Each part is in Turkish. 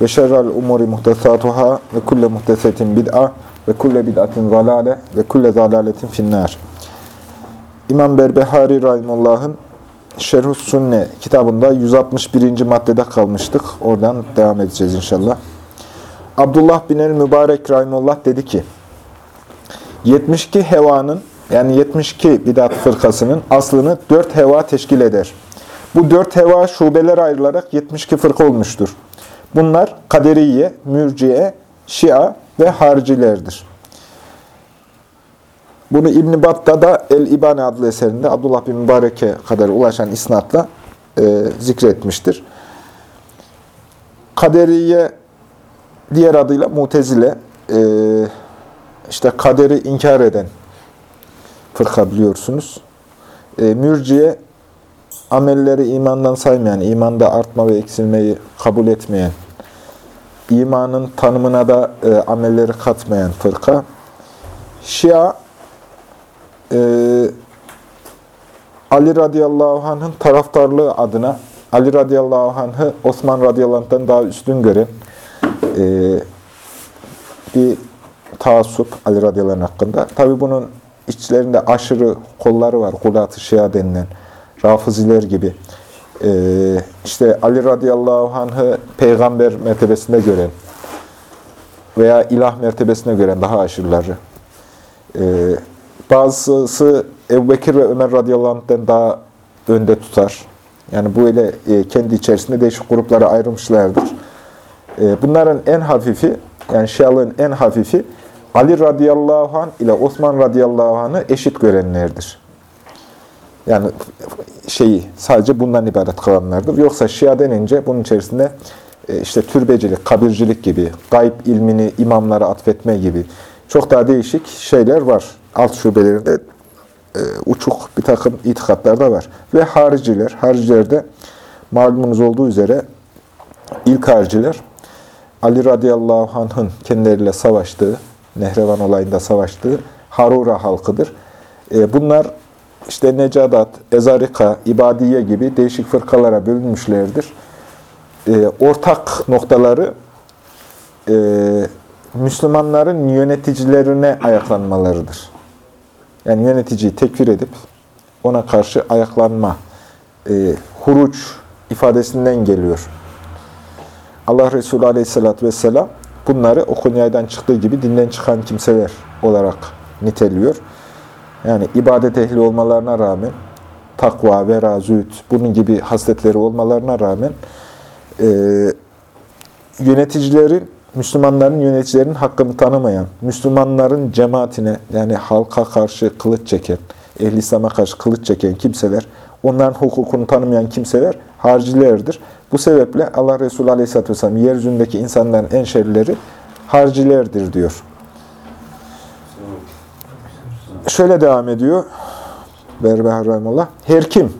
ve şerrel umuri muhtesatuhâ ve kulle muhtesetin bid'a ve kulle bid'atin zalale ve kulle zalaletin finnâr. İmam Berbehari Rahimullah'ın Şerhus Sünne kitabında 161. maddede kalmıştık. Oradan devam edeceğiz inşallah. Abdullah bin el-Mübarek Rahimullah dedi ki, 72 hevanın yani 72 bidat fırkasının aslını 4 heva teşkil eder. Bu 4 heva şubeler ayrılarak 72 fırka olmuştur. Bunlar kaderiye, mürciye, şia ve haricilerdir. Bunu İbn-i da El-İbane adlı eserinde Abdullah bin Mübarek'e kadar ulaşan isnatla e, zikretmiştir. Kaderiye diğer adıyla mutezile e, işte kaderi inkar eden fırka biliyorsunuz. E, mürciye amelleri imandan saymayan, imanda artma ve eksilmeyi kabul etmeyen, imanın tanımına da e, amelleri katmayan fırka. Şia, e, Ali radıyallahu anh'ın taraftarlığı adına, Ali radıyallahu anh'ı Osman radıyallahu anh'tan daha üstün gören e, bir taassup Ali radıyallahu anh hakkında. Tabi bunun içlerinde aşırı kolları var, kulat-ı şia denilen. Rafiziler gibi. Ee, işte Ali radıyallahu anh'ı peygamber mertebesinde gören veya ilah mertebesine gören daha aşırıları. Ee, bazısı Ebu Bekir ve Ömer radıyallahu anh'ten daha önde tutar. Yani böyle e, kendi içerisinde değişik gruplara ayrılmışlardır. E, bunların en hafifi, yani Şialığın en hafifi Ali radıyallahu anh ile Osman radıyallahu anh'ı eşit görenlerdir. Yani şeyi sadece bundan ibaret kalanlardır. Yoksa Şia denince bunun içerisinde e, işte türbecilik, kabircilik gibi, gayb ilmini imamlara atfetme gibi çok daha değişik şeyler var. Alt şubelerinde e, uçuk bir takım itikatlar da var. Ve hariciler, haricilerde malumunuz olduğu üzere ilk hariciler Ali radıyallahu anh'ın kendileriyle savaştığı, Nehrevan olayında savaştığı Harura halkıdır. E, bunlar işte Necadat, Ezarika, İbadiye gibi değişik fırkalara bölünmüşlerdir. E, ortak noktaları e, Müslümanların yöneticilerine ayaklanmalarıdır. Yani yöneticiyi tekfir edip ona karşı ayaklanma, e, huruç ifadesinden geliyor. Allah Resulü Aleyhisselatü Vesselam bunları o çıktığı gibi dinden çıkan kimseler olarak niteliyor. Yani ibadet ehli olmalarına rağmen, takva, vera, zühd, bunun gibi hasletleri olmalarına rağmen e, yöneticilerin, Müslümanların yöneticilerin hakkını tanımayan, Müslümanların cemaatine yani halka karşı kılıç çeken, ehli İslam'a karşı kılıç çeken kimseler, onların hukukunu tanımayan kimseler harcilerdir. Bu sebeple Allah Resulü Aleyhisselatü Vesselam yeryüzündeki insanların en şerlileri harcilerdir diyor. Şöyle devam ediyor. Berbehar Rahimullah. Her kim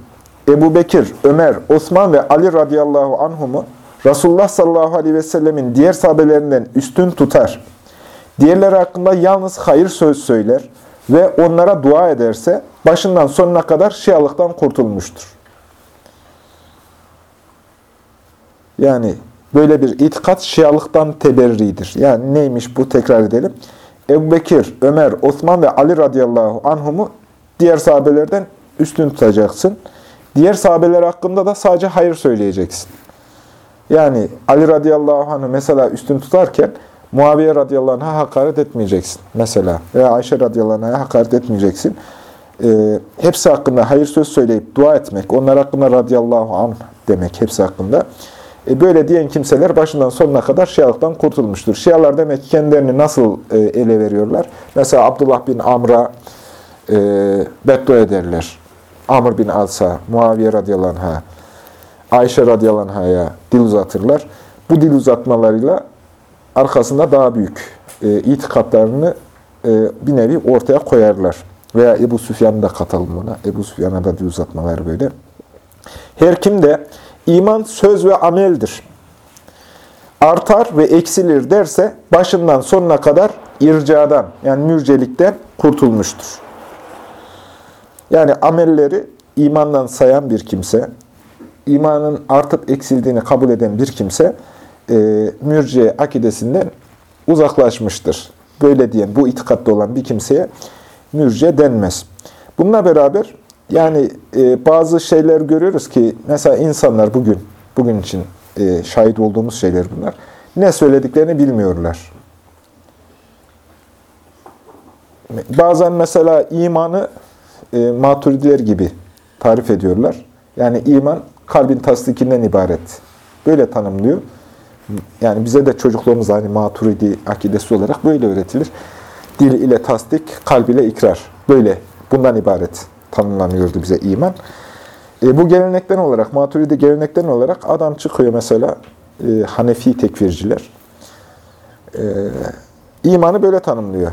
Ebu Bekir, Ömer, Osman ve Ali radıyallahu anhumu Resulullah sallallahu aleyhi ve sellemin diğer sahabelerinden üstün tutar. Diğerleri hakkında yalnız hayır söz söyler ve onlara dua ederse başından sonuna kadar şialıktan kurtulmuştur. Yani böyle bir itikat şialıktan teberridir. Yani neymiş bu tekrar edelim. Ebu Bekir, Ömer, Osman ve Ali radıyallahu anhumu diğer sahabelerden üstün tutacaksın. Diğer sahabeler hakkında da sadece hayır söyleyeceksin. Yani Ali radıyallahu anh'ı mesela üstün tutarken Muaviye radıyallahu anh'a hakaret etmeyeceksin mesela. Veya Ayşe radıyallahu anh'a hakaret etmeyeceksin. Ee, hepsi hakkında hayır söz söyleyip dua etmek, onlar hakkında radıyallahu anh demek hepsi hakkında. E böyle diyen kimseler başından sonuna kadar Şialıktan kurtulmuştur. Şialar demek ki kendilerini nasıl e, ele veriyorlar? Mesela Abdullah bin Amr'a e, beddua ederler. Amr bin Alsa, Muaviye radıyallahu anh'a, Ayşe radıyallahu anh'a dil uzatırlar. Bu dil uzatmalarıyla arkasında daha büyük e, itikatlarını e, bir nevi ortaya koyarlar. Veya Ebu Süfyan'ı da katalım buna. Ebu Süfyan'a da bir uzatmalar böyle. Her kim de iman söz ve ameldir. Artar ve eksilir derse başından sonuna kadar ircadan yani mürcelikten kurtulmuştur. Yani amelleri imandan sayan bir kimse, imanın artıp eksildiğini kabul eden bir kimse e, mürciye akidesinden uzaklaşmıştır. Böyle diyen, bu itikatta olan bir kimseye mürciye denmez. Bununla beraber yani e, bazı şeyler görüyoruz ki mesela insanlar bugün, bugün için e, şahit olduğumuz şeyler bunlar. Ne söylediklerini bilmiyorlar. Bazen mesela imanı e, maturidiler gibi tarif ediyorlar. Yani iman kalbin tasdikinden ibaret. Böyle tanımlıyor. Yani bize de çocukluğumuz hani maturidi akidesi olarak böyle öğretilir. Dil ile tasdik, kalb ile ikrar. Böyle bundan ibaret tanımlanıyordu bize iman. E, bu gelenekten olarak, maturidi gelenekten olarak adam çıkıyor mesela e, Hanefi tekfirciler. E, imanı böyle tanımlıyor.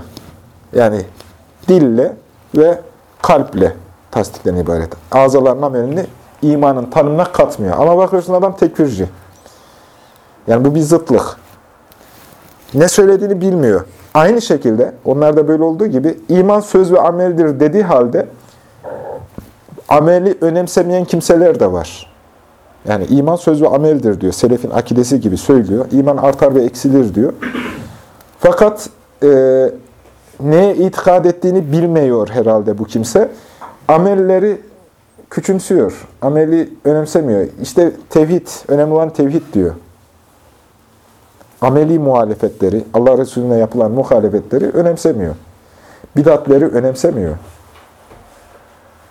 Yani dille ve kalple tasdikten ibaret. Ağzaların amelini imanın tanımına katmıyor. Ama bakıyorsun adam tekfirci. Yani bu bir zıtlık. Ne söylediğini bilmiyor. Aynı şekilde onlarda böyle olduğu gibi iman söz ve ameldir dediği halde ameli önemsemeyen kimseler de var. Yani iman söz ve ameldir diyor. Selefin akidesi gibi söylüyor. İman artar ve eksilir diyor. Fakat e, neye itikad ettiğini bilmiyor herhalde bu kimse. Amelleri küçümsüyor. Ameli önemsemiyor. İşte tevhid, önemli olan tevhid diyor. Ameli muhalefetleri, Allah Resulüne yapılan muhalefetleri önemsemiyor. Bidatleri önemsemiyor.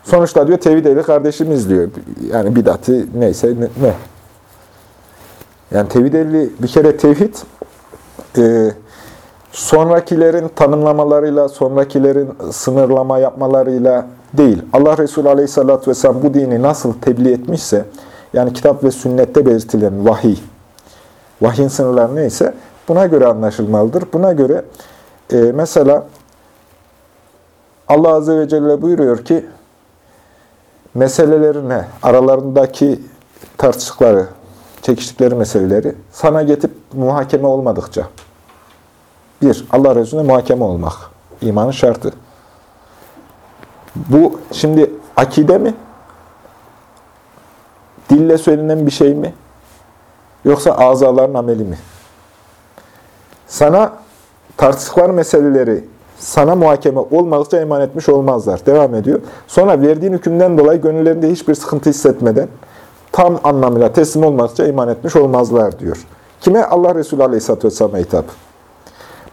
Sonuçta diyor tevhid ehli kardeşimiz diyor. Yani bidatı neyse ne. Yani tevhid ehli bir kere tevhid e, sonrakilerin tanımlamalarıyla, sonrakilerin sınırlama yapmalarıyla değil. Allah Resulü Aleyhisselatü Vesselam bu dini nasıl tebliğ etmişse, yani kitap ve sünnette belirtilen vahiy, vahyin sınırları neyse buna göre anlaşılmalıdır. Buna göre e, mesela Allah Azze ve Celle buyuruyor ki, meselelerine, aralarındaki tartışıkları, çekiştikleri meseleleri sana getip muhakeme olmadıkça, bir, Allah Resulüne muhakeme olmak, imanın şartı. Bu şimdi akide mi? Dille söylenen bir şey mi? Yoksa azaların ameli mi? Sana tartışıklar meseleleri sana muhakeme olmadıkça iman etmiş olmazlar. Devam ediyor. Sonra verdiğin hükümden dolayı gönüllerinde hiçbir sıkıntı hissetmeden tam anlamıyla teslim olmadıkça iman etmiş olmazlar diyor. Kime? Allah Resulü Aleyhisselatü Vesselam'a hitap.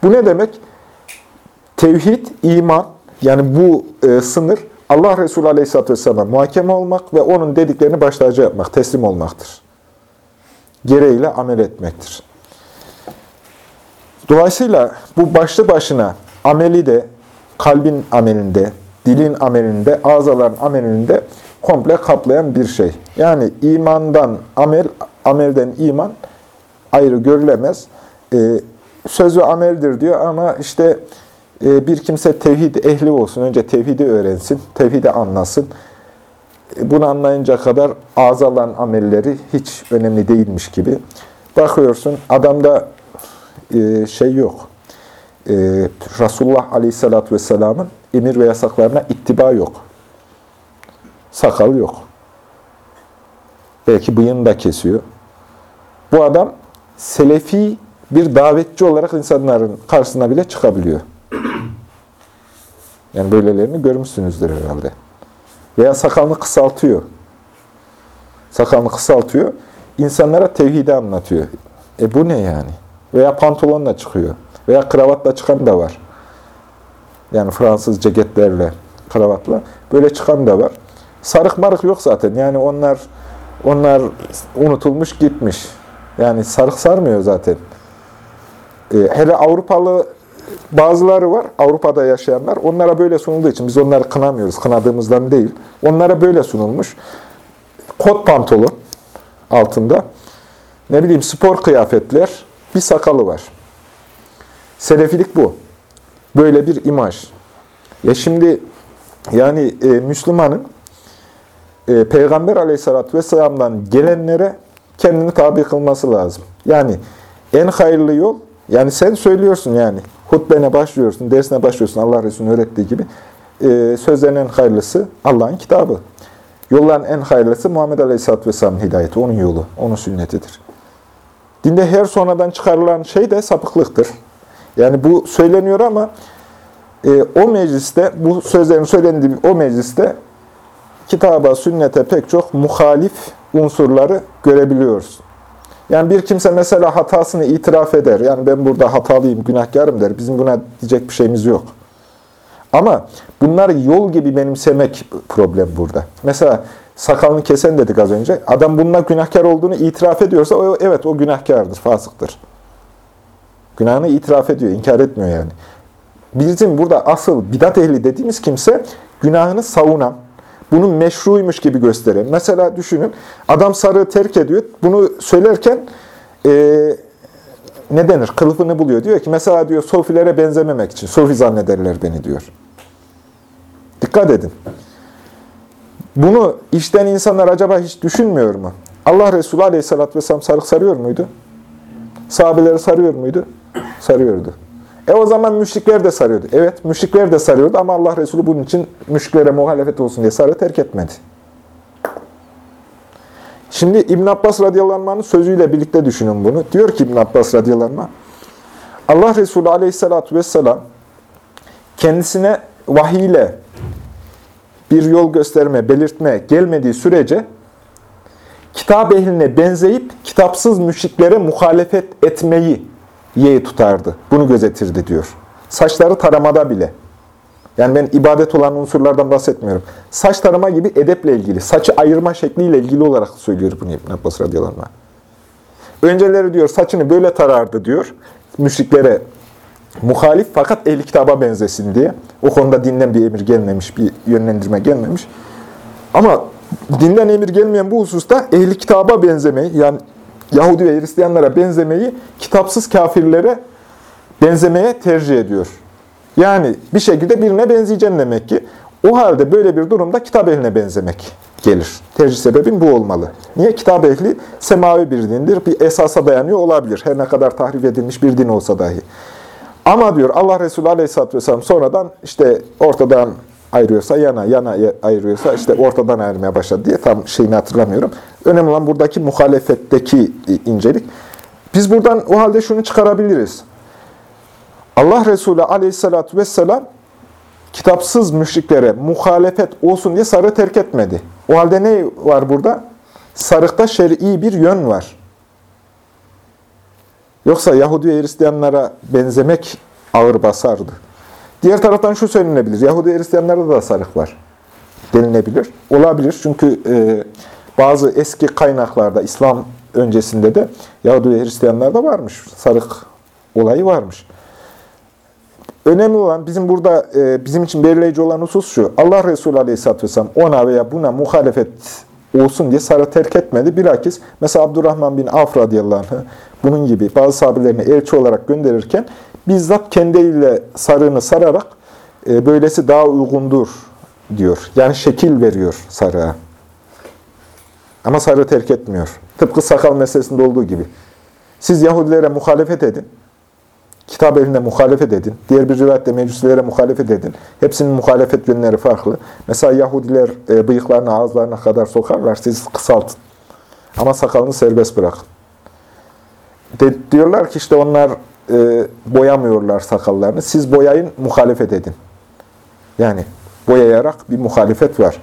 Bu ne demek? Tevhid, iman, yani bu e, sınır Allah Resulü Aleyhisselatü Vesselam'a muhakeme olmak ve onun dediklerini başlarca yapmak, teslim olmaktır. Gereğiyle amel etmektir. Dolayısıyla bu başlı başına ameli de kalbin amelinde, dilin amelinde, ağzaların amelinde komple kaplayan bir şey. Yani imandan amel, amelden iman ayrı görülemez. Ee, söz ve ameldir diyor ama işte e, bir kimse tevhid ehli olsun, önce tevhidi öğrensin, tevhidi anlasın. E, bunu anlayınca kadar azalan amelleri hiç önemli değilmiş gibi. Bakıyorsun adamda e, şey yok. Resulullah Aleyhisselatü Vesselam'ın emir ve yasaklarına ittiba yok. Sakal yok. Belki bıyığını da kesiyor. Bu adam selefi bir davetçi olarak insanların karşısına bile çıkabiliyor. Yani böylelerini görmüşsünüzdür herhalde. Veya sakalını kısaltıyor. Sakalını kısaltıyor. İnsanlara tevhidi anlatıyor. E bu ne yani? Veya pantolonla çıkıyor. Veya kravatla çıkan da var. Yani Fransız ceketlerle, kravatla. Böyle çıkan da var. Sarık marık yok zaten. Yani onlar onlar unutulmuş gitmiş. Yani sarık sarmıyor zaten. E, hele Avrupalı bazıları var, Avrupa'da yaşayanlar. Onlara böyle sunulduğu için biz onları kınamıyoruz, kınadığımızdan değil. Onlara böyle sunulmuş. Kot pantolon altında. Ne bileyim spor kıyafetler, bir sakalı var. Selefilik bu. Böyle bir imaj. Ya şimdi yani e, Müslümanın e, Peygamber aleyhissalatü vesselam'dan gelenlere kendini tabi kılması lazım. Yani en hayırlı yol, yani sen söylüyorsun yani, hutbene başlıyorsun, dersine başlıyorsun Allah Resulü'nün öğrettiği gibi. E, sözlerin en hayırlısı Allah'ın kitabı. Yolların en hayırlısı Muhammed Aleyhisselatü Vesselam'ın hidayeti, onun yolu, onun sünnetidir. Dinde her sonradan çıkarılan şey de sapıklıktır. Yani bu söyleniyor ama e, o mecliste, bu sözlerin söylendiği o mecliste kitaba, sünnete pek çok muhalif unsurları görebiliyoruz. Yani bir kimse mesela hatasını itiraf eder. Yani ben burada hatalıyım, günahkarım der. Bizim buna diyecek bir şeyimiz yok. Ama bunları yol gibi benimsemek problem burada. Mesela sakalını kesen dedik az önce. Adam bununla günahkar olduğunu itiraf ediyorsa o, evet o günahkardır, fasıktır. Günahını itiraf ediyor, inkar etmiyor yani. Bizim burada asıl bidat ehli dediğimiz kimse günahını savunan, bunu meşruymuş gibi gösteren. Mesela düşünün, adam sarığı terk ediyor. Bunu söylerken e, ne denir? Kılıfını buluyor. Diyor ki mesela diyor sofilere benzememek için. Sofi zannederler beni diyor. Dikkat edin. Bunu işten insanlar acaba hiç düşünmüyor mu? Allah Resulü Aleyhisselatü Vesselam sarık sarıyor muydu? Sahabeleri sarıyor muydu? Sarıyordu. E o zaman müşrikler de sarıyordu. Evet, müşrikler de sarıyordu ama Allah Resulü bunun için müşriklere muhalefet olsun diye sarı terk etmedi. Şimdi İbn Abbas radıyallahu sözüyle birlikte düşünün bunu. Diyor ki İbn Abbas radıyallahu Allah Resulü aleyhissalatü vesselam kendisine vahiyle bir yol gösterme, belirtme gelmediği sürece kitap ehline benzeyip kitapsız müşriklere muhalefet etmeyi yeği tutardı. Bunu gözetirdi diyor. Saçları taramada bile. Yani ben ibadet olan unsurlardan bahsetmiyorum. Saç tarama gibi edeple ilgili, saçı ayırma şekliyle ilgili olarak söylüyor bunu İbn Abbas radıyallahu. Önceleri diyor saçını böyle tarardı diyor. Müşriklere muhalif fakat ehli kitaba benzesin diye. O konuda dinden bir emir gelmemiş, bir yönlendirme gelmemiş. Ama dinden emir gelmeyen bu hususta ehli kitaba benzemeyi, yani Yahudi ve Hristiyanlara benzemeyi kitapsız kafirlere benzemeye tercih ediyor. Yani bir şekilde birine benzeyeceksin demek ki. O halde böyle bir durumda kitap ehline benzemek gelir. Tercih sebebin bu olmalı. Niye? Kitap ehli semavi bir dindir. Bir esasa dayanıyor olabilir. Her ne kadar tahrif edilmiş bir din olsa dahi. Ama diyor Allah Resulü Aleyhisselatü Vesselam sonradan işte ortadan ayırıyorsa yana, yana ayırıyorsa işte ortadan ayırmaya başladı diye tam şeyini hatırlamıyorum. Önemli olan buradaki muhalefetteki incelik. Biz buradan o halde şunu çıkarabiliriz. Allah Resulü aleyhissalatü vesselam kitapsız müşriklere muhalefet olsun diye sarı terk etmedi. O halde ne var burada? Sarıkta şer'i bir yön var. Yoksa Yahudi ve Hristiyanlara benzemek ağır basardı. Diğer taraftan şu söylenebilir. Yahudi Hristiyanlarda da sarık var. Denilebilir. Olabilir. Çünkü e, bazı eski kaynaklarda, İslam öncesinde de Yahudi ve Hristiyanlarda varmış. Sarık olayı varmış. Önemli olan bizim burada e, bizim için belirleyici olan husus şu. Allah Resulü Aleyhisselatü Vesselam ona veya buna muhalefet olsun diye sarı terk etmedi. Bilakis mesela Abdurrahman bin Avf radıyallahu anh bunun gibi bazı sahabelerini elçi olarak gönderirken bizzat kendi eliyle sarığını sararak e, böylesi daha uygundur diyor. Yani şekil veriyor sarığa. Ama sarığı terk etmiyor. Tıpkı sakal meselesinde olduğu gibi. Siz Yahudilere muhalefet edin. Kitap elinde muhalefet edin. Diğer bir rivayette meclislere muhalefet edin. Hepsinin muhalefet yönleri farklı. Mesela Yahudiler e, bıyıklarını ağızlarına kadar sokarlar. Siz kısaltın. Ama sakalını serbest bırakın. De, diyorlar ki işte onlar e, boyamıyorlar sakallarını. Siz boyayın, muhalefet edin. Yani boyayarak bir muhalefet var.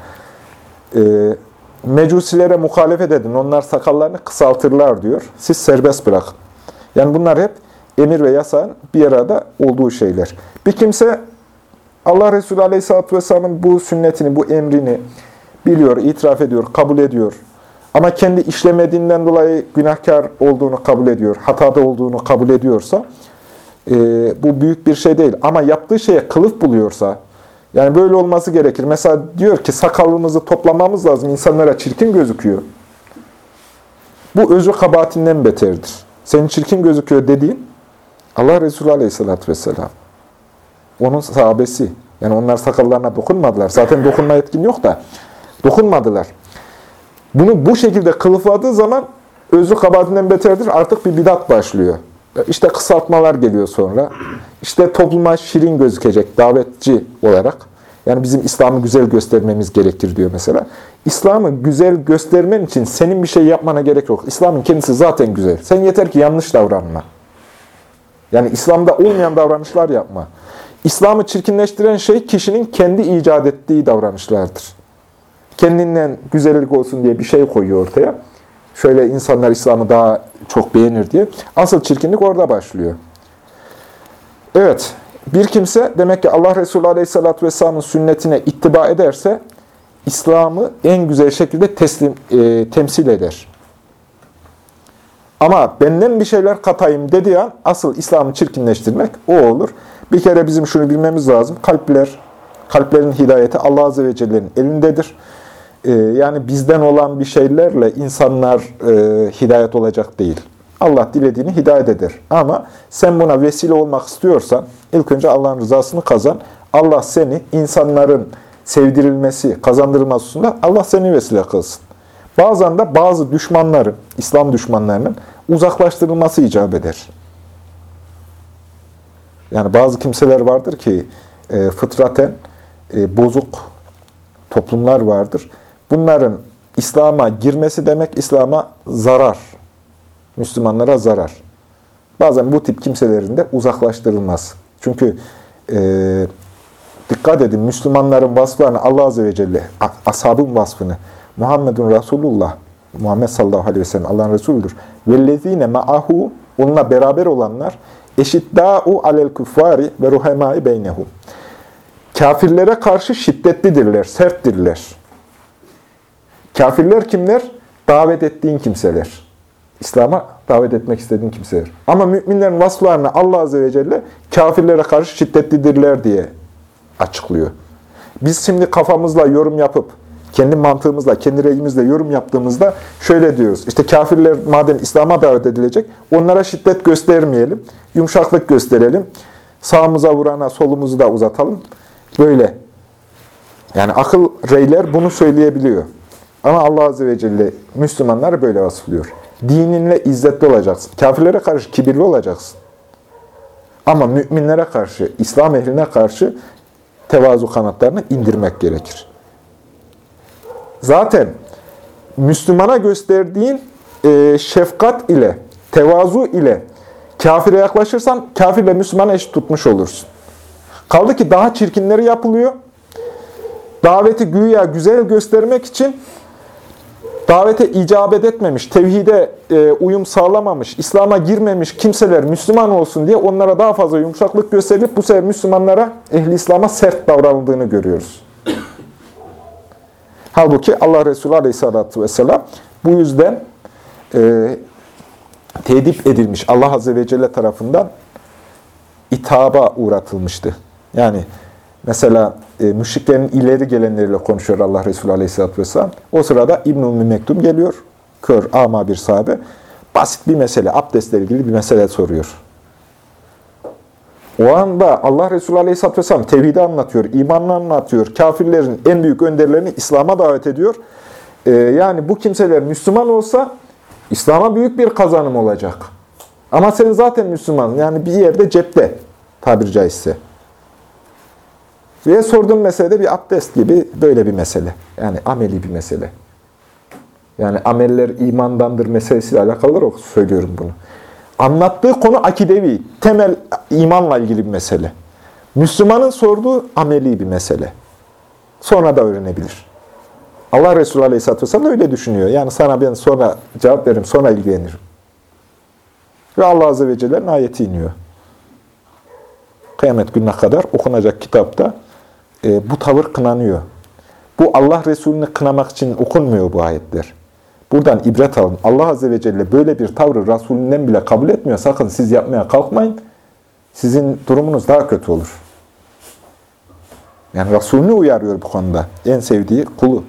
E, mecusilere muhalefet edin. Onlar sakallarını kısaltırlar diyor. Siz serbest bırakın. Yani bunlar hep emir ve yasağın bir arada olduğu şeyler. Bir kimse Allah Resulü Aleyhisselatü Vesselam'ın bu sünnetini, bu emrini biliyor, itiraf ediyor, kabul ediyor. Ama kendi işlemediğinden dolayı günahkar olduğunu kabul ediyor, hatada olduğunu kabul ediyorsa e, bu büyük bir şey değil. Ama yaptığı şeye kılıf buluyorsa, yani böyle olması gerekir. Mesela diyor ki sakalımızı toplamamız lazım, insanlara çirkin gözüküyor. Bu özü kabahatinden beterdir. Senin çirkin gözüküyor dediğin, Allah Resulü Aleyhisselatü Vesselam. Onun sahabesi. Yani onlar sakallarına dokunmadılar. Zaten dokunma etkin yok da. Dokunmadılar. Bunu bu şekilde kılıfladığı zaman özrü kabahatinden beterdir. Artık bir bidat başlıyor. İşte kısaltmalar geliyor sonra. İşte topluma şirin gözükecek davetçi olarak. Yani bizim İslam'ı güzel göstermemiz gerektir diyor mesela. İslam'ı güzel göstermen için senin bir şey yapmana gerek yok. İslam'ın kendisi zaten güzel. Sen yeter ki yanlış davranma. Yani İslam'da olmayan davranışlar yapma. İslam'ı çirkinleştiren şey kişinin kendi icat ettiği davranışlardır. Kendinden güzellik olsun diye bir şey koyuyor ortaya. Şöyle insanlar İslam'ı daha çok beğenir diye. Asıl çirkinlik orada başlıyor. Evet, bir kimse demek ki Allah Resulü Aleyhisselatü Vesselam'ın sünnetine ittiba ederse İslam'ı en güzel şekilde teslim, e, temsil eder. Ama benden bir şeyler katayım dediği an asıl İslam'ı çirkinleştirmek o olur. Bir kere bizim şunu bilmemiz lazım. Kalpler, kalplerin hidayeti Allah Azze ve Celle'nin elindedir. Ee, yani bizden olan bir şeylerle insanlar e, hidayet olacak değil. Allah dilediğini hidayet eder. Ama sen buna vesile olmak istiyorsan ilk önce Allah'ın rızasını kazan. Allah seni insanların sevdirilmesi, kazandırılması hususunda Allah seni vesile kılsın. Bazen de bazı düşmanların, İslam düşmanlarının uzaklaştırılması icap eder. Yani bazı kimseler vardır ki e, fıtraten e, bozuk toplumlar vardır. Bunların İslam'a girmesi demek İslam'a zarar. Müslümanlara zarar. Bazen bu tip kimselerin de uzaklaştırılmaz. Çünkü e, dikkat edin Müslümanların vasflarını Allah Azze ve Celle, ashabın vasfını, Muhammedun Resulullah, Muhammed sallallahu aleyhi ve sellem Allah'ın Resulüdür. Vellezine ma'ahu, onunla beraber olanlar, eşiddâ'u alel kuffari ve ruhemâi beynehum. Kafirlere karşı şiddetlidirler, serttirler. Kafirler kimler? Davet ettiğin kimseler. İslam'a davet etmek istediğin kimseler. Ama müminlerin vasflarını Allah Azze ve Celle kafirlere karşı şiddetlidirler diye açıklıyor. Biz şimdi kafamızla yorum yapıp, kendi mantığımızla, kendi reyimizle yorum yaptığımızda şöyle diyoruz. İşte kafirler madem İslam'a davet edilecek, onlara şiddet göstermeyelim, yumuşaklık gösterelim. Sağımıza vurana solumuzu da uzatalım. Böyle. Yani akıl reyler bunu söyleyebiliyor. Ama Allah Azze ve Celle Müslümanları böyle vasıflıyor. Dininle izzetli olacaksın. Kafirlere karşı kibirli olacaksın. Ama müminlere karşı, İslam ehline karşı tevazu kanatlarını indirmek gerekir. Zaten Müslümana gösterdiğin e, şefkat ile, tevazu ile kafire yaklaşırsan kafirle Müslümanı eşit tutmuş olursun. Kaldı ki daha çirkinleri yapılıyor. Daveti güya güzel göstermek için davete icabet etmemiş, tevhide e, uyum sağlamamış, İslam'a girmemiş kimseler Müslüman olsun diye onlara daha fazla yumuşaklık gösterilip bu sefer Müslümanlara, ehli İslam'a sert davranıldığını görüyoruz. Halbuki Allah Resulü Aleyhisselatü Vesselam bu yüzden e, tedip edilmiş Allah Azze ve Celle tarafından itaba uğratılmıştı. Yani mesela e, müşriklerin ileri gelenleriyle konuşuyor Allah Resulü Aleyhisselatü Vesselam. O sırada İbn-i Mektum geliyor. Kör, ama bir sahabe. Basit bir mesele, abdestle ilgili bir mesele soruyor. O anda Allah Resulü Aleyhisselatü Vesselam tevhidi anlatıyor, imanını anlatıyor, kafirlerin en büyük önderlerini İslam'a davet ediyor. Ee, yani bu kimseler Müslüman olsa İslam'a büyük bir kazanım olacak. Ama sen zaten Müslüman, yani bir yerde cepte tabiri caizse. Ve sorduğum mesele de bir abdest gibi böyle bir mesele. Yani ameli bir mesele. Yani ameller imandandır meselesiyle alakalı olarak söylüyorum bunu. Anlattığı konu akidevi, temel imanla ilgili bir mesele. Müslümanın sorduğu ameli bir mesele. Sonra da öğrenebilir. Allah Resulü Aleyhisselatü Vesselam öyle düşünüyor. Yani sana ben sonra cevap veririm, sonra ilgilenirim. Ve Allah Azze ve Celle'nin ayeti iniyor. Kıyamet gününe kadar okunacak kitapta e, bu tavır kınanıyor. Bu Allah Resulü'nü kınamak için okunmuyor bu ayetler. Buradan ibret alın. Allah Azze ve Celle böyle bir tavrı Resulünden bile kabul etmiyor. Sakın siz yapmaya kalkmayın. Sizin durumunuz daha kötü olur. Yani Resulünü uyarıyor bu konuda. En sevdiği kulu.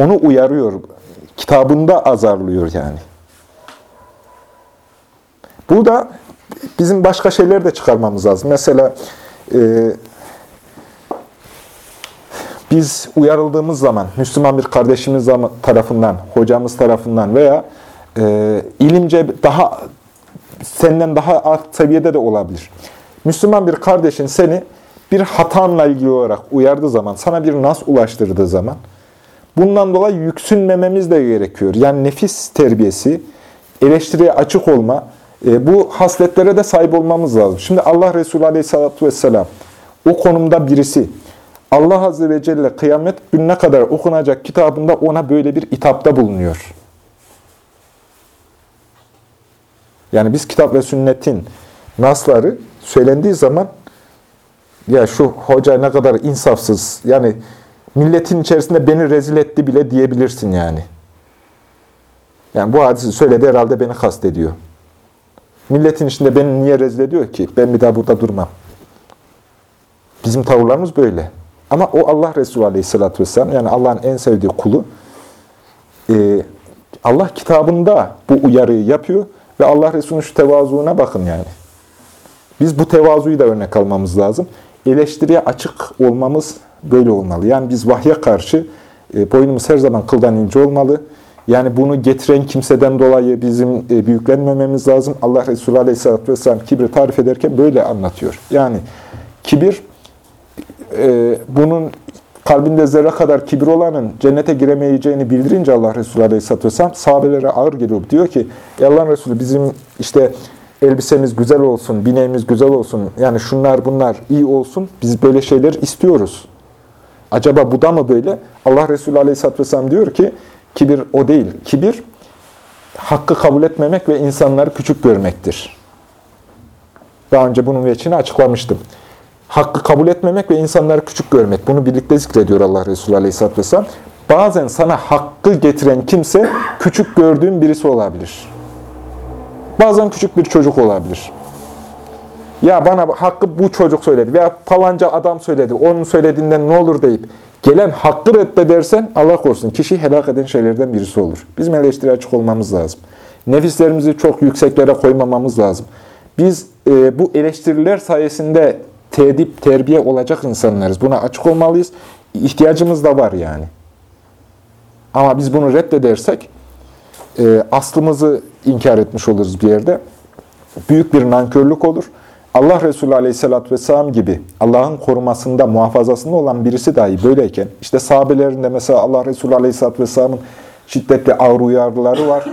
Onu uyarıyor. Kitabında azarlıyor yani. Bu da bizim başka şeyler de çıkarmamız lazım. Mesela e, biz uyarıldığımız zaman Müslüman bir kardeşimiz tarafından, hocamız tarafından veya e, ilimce daha senden daha alt seviyede de olabilir. Müslüman bir kardeşin seni bir hatanla ilgili olarak uyardığı zaman, sana bir nas ulaştırdığı zaman bundan dolayı yüksünmememiz de gerekiyor. Yani nefis terbiyesi, eleştiriye açık olma, e, bu hasletlere de sahip olmamız lazım. Şimdi Allah Resulü Aleyhisselatü Vesselam o konumda birisi, Allah Azze ve Celle kıyamet gününe kadar okunacak kitabında ona böyle bir itapta bulunuyor. Yani biz kitap ve sünnetin nasları söylendiği zaman ya şu hoca ne kadar insafsız, yani milletin içerisinde beni rezil etti bile diyebilirsin yani. Yani bu hadisi söyledi herhalde beni kastediyor. Milletin içinde beni niye rezil ediyor ki? Ben bir daha burada durmam. Bizim tavırlarımız böyle. Ama o Allah Resulü Aleyhisselatü Vesselam, yani Allah'ın en sevdiği kulu, e, Allah kitabında bu uyarıyı yapıyor ve Allah Resulü'nün şu tevazuuna bakın yani. Biz bu tevazuyu da örnek almamız lazım. Eleştiriye açık olmamız böyle olmalı. Yani biz vahye karşı e, boynumuz her zaman kıldan ince olmalı. Yani bunu getiren kimseden dolayı bizim e, büyüklenmememiz lazım. Allah Resulü Aleyhisselatü Vesselam kibri tarif ederken böyle anlatıyor. Yani kibir, e, bunun kalbinde zerre kadar kibir olanın cennete giremeyeceğini bildirince Allah Resulü Aleyhisselatü Vesselam sahabelere ağır geliyor. Diyor ki, Allah Resulü bizim işte elbisemiz güzel olsun, bineğimiz güzel olsun, yani şunlar bunlar iyi olsun, biz böyle şeyler istiyoruz. Acaba bu da mı böyle? Allah Resulü Aleyhisselatü Vesselam diyor ki, kibir o değil. Kibir, hakkı kabul etmemek ve insanları küçük görmektir. Daha önce bunun veçini açıklamıştım. Hakkı kabul etmemek ve insanları küçük görmek. Bunu birlikte zikrediyor Allah Resulü Aleyhisselatü Vesselam. Bazen sana hakkı getiren kimse küçük gördüğün birisi olabilir. Bazen küçük bir çocuk olabilir. Ya bana hakkı bu çocuk söyledi veya falanca adam söyledi, onun söylediğinden ne olur deyip gelen hakkı reddedersen Allah korusun kişi helak eden şeylerden birisi olur. Bizim eleştiri açık olmamız lazım. Nefislerimizi çok yükseklere koymamamız lazım. Biz e, bu eleştiriler sayesinde tedip, terbiye olacak insanlarız. Buna açık olmalıyız. İhtiyacımız da var yani. Ama biz bunu reddedersek e, aslımızı inkar etmiş oluruz bir yerde. Büyük bir nankörlük olur. Allah Resulü Aleyhisselatü Vesselam gibi Allah'ın korumasında, muhafazasında olan birisi dahi böyleyken, işte sahabelerinde mesela Allah Resulü Aleyhisselatü Vesselam'ın şiddetli ağır uyarıları var.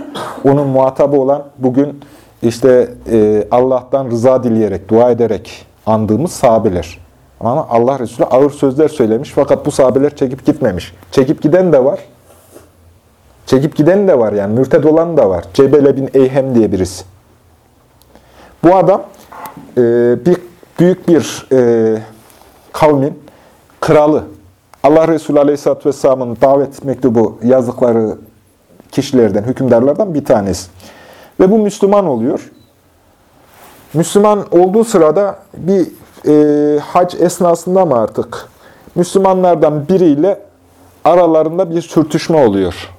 Onun muhatabı olan bugün işte e, Allah'tan rıza dileyerek, dua ederek andığımız sahabeler. Ama Allah Resulü ağır sözler söylemiş fakat bu sahabeler çekip gitmemiş. Çekip giden de var. Çekip giden de var yani mürted olan da var. Cebele bin Eyhem diye birisi. Bu adam e, bir büyük bir e, kavmin kralı. Allah Resulü Aleyhisselatü Vesselam'ın davet mektubu yazdıkları kişilerden, hükümdarlardan bir tanesi. Ve bu Müslüman oluyor. Müslüman olduğu sırada bir e, hac esnasında mı artık Müslümanlardan biriyle aralarında bir sürtüşme oluyor.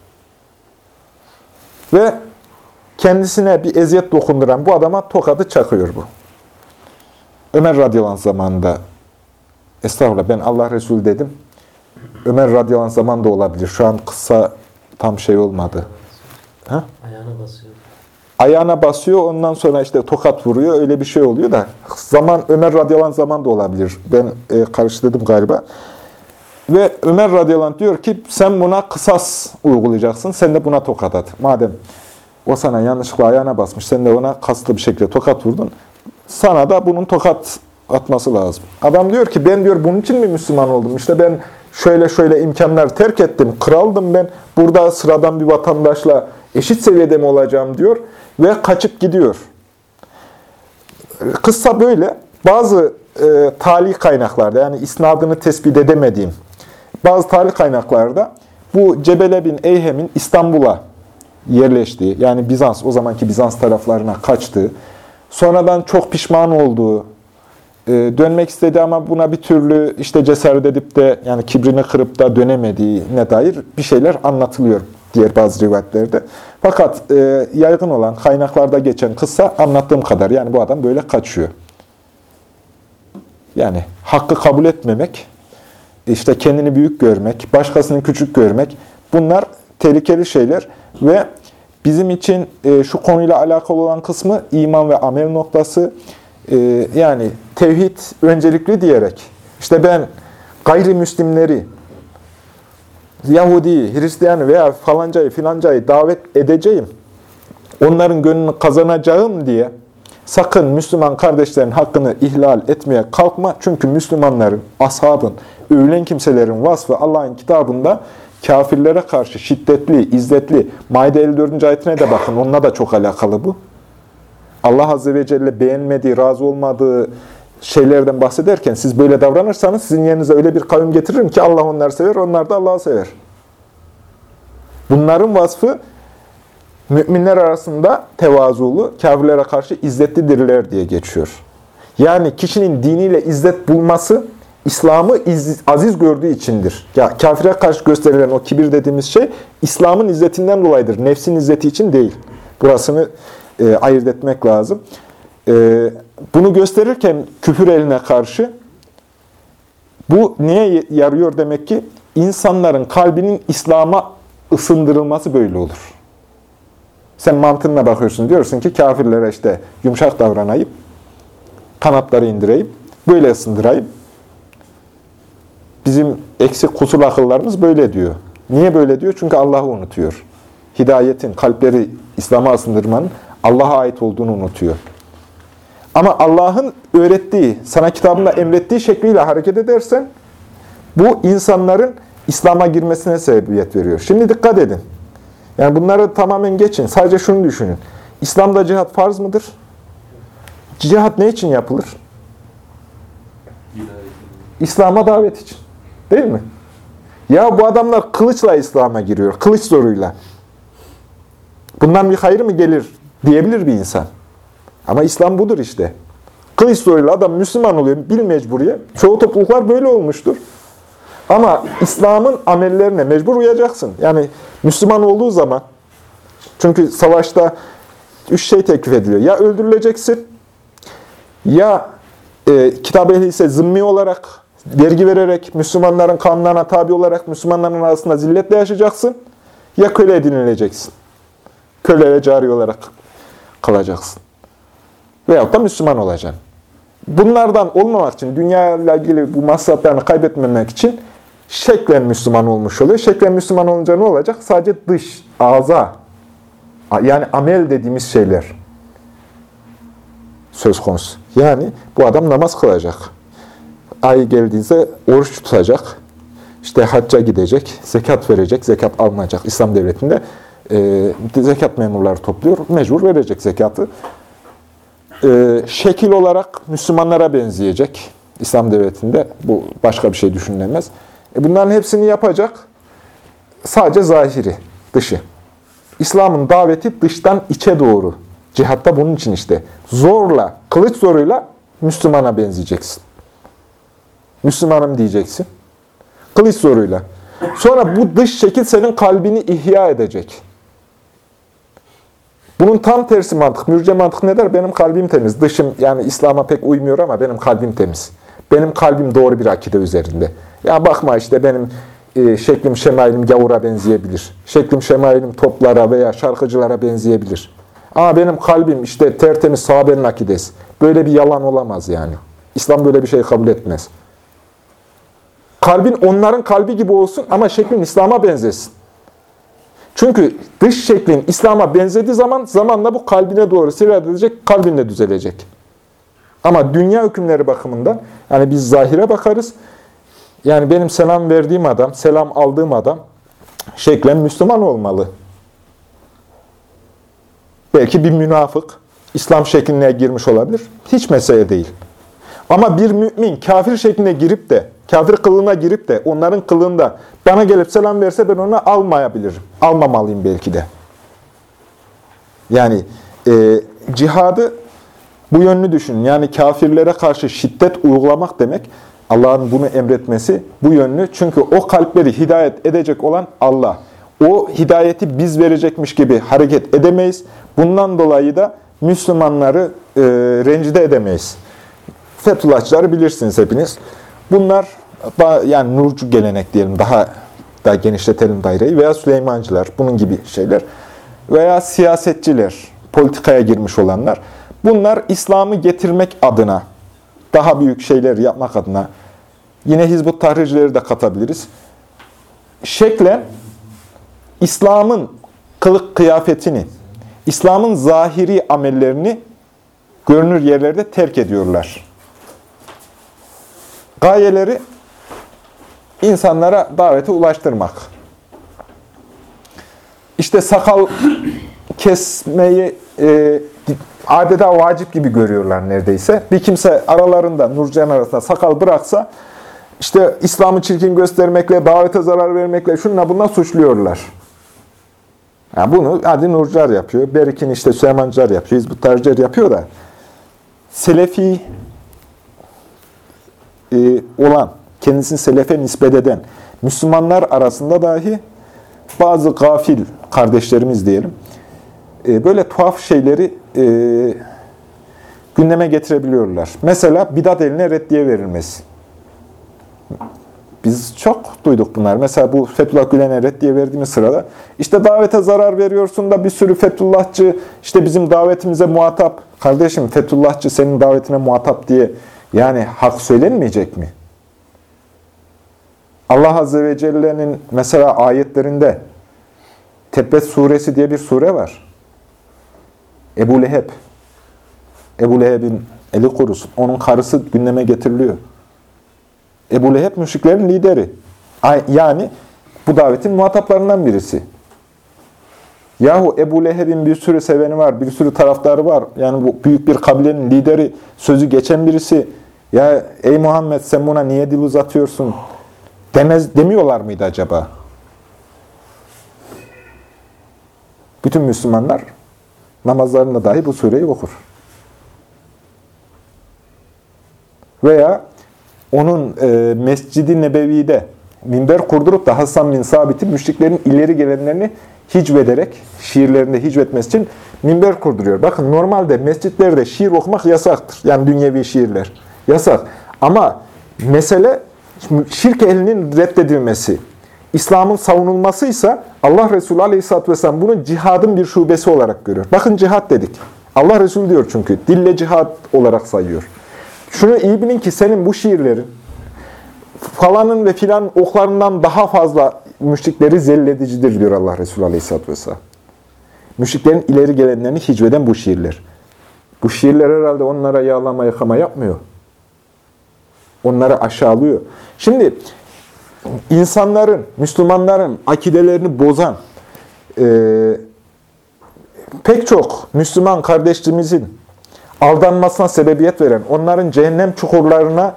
Ve kendisine bir eziyet dokunduran bu adama tokadı çakıyor bu. Ömer radıyallahu zamanında, estağfurullah ben Allah Resulü dedim. Ömer radıyallahu zamanında olabilir. Şu an kısa tam şey olmadı. Ha? Ayağına basıyor. Ayağına basıyor, ondan sonra işte tokat vuruyor. Öyle bir şey oluyor da. Zaman Ömer radıyallahu zaman da olabilir. Ben e, karıştırdım galiba. Ve Ömer radıyallahu diyor ki sen buna kısas uygulayacaksın. Sen de buna tokat at. Madem o sana yanlışlıkla ayağına basmış, sen de ona kasıtlı bir şekilde tokat vurdun. Sana da bunun tokat atması lazım. Adam diyor ki ben diyor bunun için mi Müslüman oldum? İşte ben şöyle şöyle imkanlar terk ettim. Kraldım ben. Burada sıradan bir vatandaşla eşit seviyede mi olacağım diyor. Ve kaçıp gidiyor. Kıssa böyle. Bazı e, tali kaynaklarda yani isnadını tespit edemediğim bazı tarih kaynaklarda bu Cebele bin Eyhem'in İstanbul'a yerleştiği, yani Bizans, o zamanki Bizans taraflarına kaçtığı, sonradan çok pişman olduğu, e, dönmek istedi ama buna bir türlü işte cesaret edip de yani kibrini kırıp da dönemediğine dair bir şeyler anlatılıyor diğer bazı rivayetlerde. Fakat e, yaygın olan kaynaklarda geçen kıssa anlattığım kadar. Yani bu adam böyle kaçıyor. Yani hakkı kabul etmemek, işte kendini büyük görmek, başkasını küçük görmek bunlar tehlikeli şeyler ve bizim için e, şu konuyla alakalı olan kısmı iman ve amel noktası. E, yani tevhid öncelikli diyerek işte ben gayrimüslimleri Yahudi, Hristiyan veya falancayı filancayı davet edeceğim. Onların gönlünü kazanacağım diye sakın Müslüman kardeşlerin hakkını ihlal etmeye kalkma. Çünkü Müslümanların, ashabın, övülen kimselerin vasfı Allah'ın kitabında kafirlere karşı şiddetli, izzetli. Maide 54. ayetine de bakın. Onunla da çok alakalı bu. Allah Azze ve Celle beğenmediği, razı olmadığı şeylerden bahsederken siz böyle davranırsanız sizin yerinize öyle bir kavim getiririm ki Allah onları sever, onlar da Allah'ı sever. Bunların vasfı müminler arasında tevazulu, kafirlere karşı izzetlidirler diye geçiyor. Yani kişinin diniyle izzet bulması İslam'ı aziz gördüğü içindir. Ya kafire karşı gösterilen o kibir dediğimiz şey İslam'ın izzetinden dolayıdır. Nefsin izzeti için değil. Burasını e, ayırt etmek lazım. E, bunu gösterirken küfür eline karşı bu neye yarıyor demek ki? İnsanların kalbinin İslam'a ısındırılması böyle olur. Sen mantığına bakıyorsun. Diyorsun ki kafirlere işte yumuşak davranayım, kanatları indireyim, böyle ısındırayım. Bizim eksik kusur akıllarımız böyle diyor. Niye böyle diyor? Çünkü Allah'ı unutuyor. Hidayetin, kalpleri İslam'a ısındırmanın Allah'a ait olduğunu unutuyor. Ama Allah'ın öğrettiği, sana kitabında emrettiği şekliyle hareket edersen, bu insanların İslam'a girmesine sebebiyet veriyor. Şimdi dikkat edin. Yani bunları tamamen geçin. Sadece şunu düşünün. İslam'da cihat farz mıdır? Cihat ne için yapılır? İslam'a davet için. Değil mi? Ya bu adamlar kılıçla İslam'a giriyor. Kılıç zoruyla. Bundan bir hayır mı gelir diyebilir bir insan. Ama İslam budur işte. Kılıç zoruyla adam Müslüman oluyor. Bil mecburiye. Çoğu topluluklar böyle olmuştur. Ama İslam'ın amellerine mecbur uyacaksın. Yani Müslüman olduğu zaman, çünkü savaşta üç şey teklif ediliyor. Ya öldürüleceksin, ya e, kitap ehli ise zımmi olarak, vergi vererek, Müslümanların kanlarına tabi olarak Müslümanların arasında zilletle yaşayacaksın, ya köle edinileceksin. Köle ve cari olarak kalacaksın. Veyahut da Müslüman olacaksın. Bunlardan olmamak için, dünya ile ilgili bu masraflarını kaybetmemek için şeklen Müslüman olmuş oluyor. Şeklen Müslüman olunca ne olacak? Sadece dış, ağza, yani amel dediğimiz şeyler söz konusu. Yani bu adam namaz kılacak. Ay geldiğinde oruç tutacak. İşte hacca gidecek, zekat verecek, zekat alınacak. İslam devletinde e, zekat memurları topluyor, mecbur verecek zekatı. E, şekil olarak Müslümanlara benzeyecek. İslam devletinde bu başka bir şey düşünülemez. E bunların hepsini yapacak. Sadece zahiri, dışı. İslam'ın daveti dıştan içe doğru. Cihatta bunun için işte. Zorla, kılıç zoruyla Müslümana benzeyeceksin. Müslümanım diyeceksin. Kılıç zoruyla. Sonra bu dış şekil senin kalbini ihya edecek. Bunun tam tersi mantık. Mürce mantık ne der? Benim kalbim temiz. Dışım yani İslam'a pek uymuyor ama benim kalbim temiz. Benim kalbim doğru bir akide üzerinde. Ya bakma işte benim e, şeklim şemailim gavura benzeyebilir. Şeklim şemailim toplara veya şarkıcılara benzeyebilir. Ama benim kalbim işte tertemiz sahabenin akidesi. Böyle bir yalan olamaz yani. İslam böyle bir şey kabul etmez. Kalbin onların kalbi gibi olsun ama şeklin İslam'a benzesin. Çünkü dış şeklin İslam'a benzediği zaman zamanla bu kalbine doğru sirayet edecek, kalbinde düzelecek. Ama dünya hükümleri bakımından yani biz zahire bakarız. Yani benim selam verdiğim adam, selam aldığım adam şeklen Müslüman olmalı. Belki bir münafık İslam şekline girmiş olabilir. Hiç mesele değil. Ama bir mümin kafir şekline girip de, kafir kılığına girip de, onların kılığında bana gelip selam verse ben onu almayabilirim. Almamalıyım belki de. Yani e, cihadı bu yönlü düşünün. Yani kafirlere karşı şiddet uygulamak demek, Allah'ın bunu emretmesi bu yönlü. Çünkü o kalpleri hidayet edecek olan Allah. o hidayeti biz verecekmiş gibi hareket edemeyiz. Bundan dolayı da Müslümanları e, rencide edemeyiz. Fethullahçıları bilirsiniz hepiniz. Bunlar yani Nurcu gelenek diyelim daha da genişletelim daireyi veya Süleymancılar bunun gibi şeyler veya siyasetçiler, politikaya girmiş olanlar. Bunlar İslam'ı getirmek adına, daha büyük şeyler yapmak adına, yine Hizbut Tahricileri de katabiliriz. Şeklen İslam'ın kılık kıyafetini, İslam'ın zahiri amellerini görünür yerlerde terk ediyorlar. Gayeleri insanlara davete ulaştırmak. İşte sakal kesmeyi e, adeta vacip gibi görüyorlar neredeyse. Bir kimse aralarında, Nurcan arasında sakal bıraksa, işte İslam'ı çirkin göstermekle, davete zarar vermekle, şununla bununla suçluyorlar. Yani bunu hadi Nurcar yapıyor, Berik'in işte Süleymancılar yapıyor, Hizbut Tarihçiler yapıyor da, Selefi e, olan, kendisini Selefe nispet eden Müslümanlar arasında dahi bazı gafil kardeşlerimiz diyelim, e, böyle tuhaf şeyleri e, gündeme getirebiliyorlar. Mesela bidat eline reddiye verilmesi. Biz çok duyduk bunlar. Mesela bu Fethullah Gülen'e reddiye verdiğimiz sırada işte davete zarar veriyorsun da bir sürü Fethullahçı işte bizim davetimize muhatap. Kardeşim Fethullahçı senin davetine muhatap diye yani hak söylenmeyecek mi? Allah Azze ve Celle'nin mesela ayetlerinde Tebbet suresi diye bir sure var. Ebu Leheb. Ebu Leheb'in eli kurusun. Onun karısı gündeme getiriliyor. Ebu Leheb müşriklerin lideri. Yani bu davetin muhataplarından birisi. Yahu Ebu Leheb'in bir sürü seveni var, bir sürü taraftarı var. Yani bu büyük bir kabilenin lideri, sözü geçen birisi. Ya ey Muhammed sen buna niye dil uzatıyorsun? Demez, demiyorlar mıydı acaba? Bütün Müslümanlar namazlarında dahi bu sureyi okur. Veya onun e, Mescid-i Nebevi'de minber kurdurup da Hasan bin Sabit'in müşriklerin ileri gelenlerini hicvederek, şiirlerinde hicvetmesi için minber kurduruyor. Bakın normalde mescitlerde şiir okumak yasaktır. Yani dünyevi şiirler. Yasak. Ama mesele şirk ehlinin reddedilmesi. İslam'ın savunulmasıysa Allah Resulü Aleyhisselatü Vesselam bunu cihadın bir şubesi olarak görüyor. Bakın cihad dedik. Allah Resulü diyor çünkü. Dille cihad olarak sayıyor. Şunu iyi bilin ki senin bu şiirlerin falanın ve filan oklarından daha fazla müşrikleri zelledicidir diyor Allah Resulü Aleyhisselatü Vesselam. Müşriklerin ileri gelenlerini hicveden bu şiirler. Bu şiirler herhalde onlara yağlama yıkama yapmıyor. Onları aşağılıyor. Şimdi insanların, Müslümanların akidelerini bozan e, pek çok Müslüman kardeşimizin aldanmasına sebebiyet veren, onların cehennem çukurlarına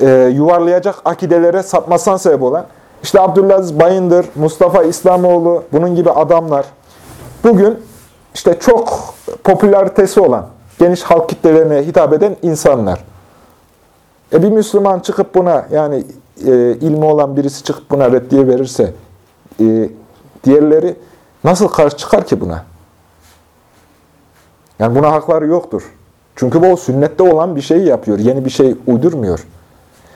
e, yuvarlayacak akidelere sapmasına sebep olan, işte Abdülaziz Bayındır, Mustafa İslamoğlu, bunun gibi adamlar, bugün işte çok popülaritesi olan, geniş halk kitlelerine hitap eden insanlar. E bir Müslüman çıkıp buna, yani e, ilmi olan birisi çıkıp buna reddiye verirse, e, diğerleri nasıl karşı çıkar ki buna? Yani buna hakları yoktur. Çünkü bu sünnette olan bir şeyi yapıyor. Yeni bir şey uydurmuyor.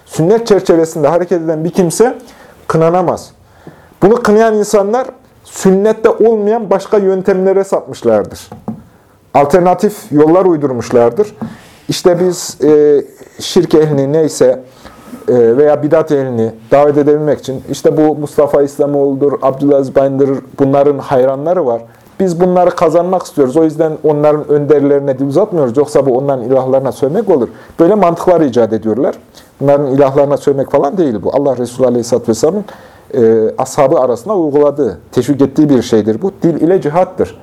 Sünnet çerçevesinde hareket eden bir kimse kınanamaz. Bunu kınayan insanlar sünnette olmayan başka yöntemlere sapmışlardır. Alternatif yollar uydurmuşlardır. İşte biz e, şirk ehlini neyse e, veya bidat ehlini davet edebilmek için işte bu Mustafa İslamoğlu'dur, Abdülaziz Bayındır bunların hayranları var. Biz bunları kazanmak istiyoruz. O yüzden onların önderlerine dil uzatmıyoruz. Yoksa bu onların ilahlarına sövmek olur. Böyle mantıklar icat ediyorlar. Bunların ilahlarına sövmek falan değil bu. Allah Resulü Aleyhisselatü Vesselam'ın e, ashabı arasında uyguladığı, teşvik ettiği bir şeydir bu. Dil ile cihattır.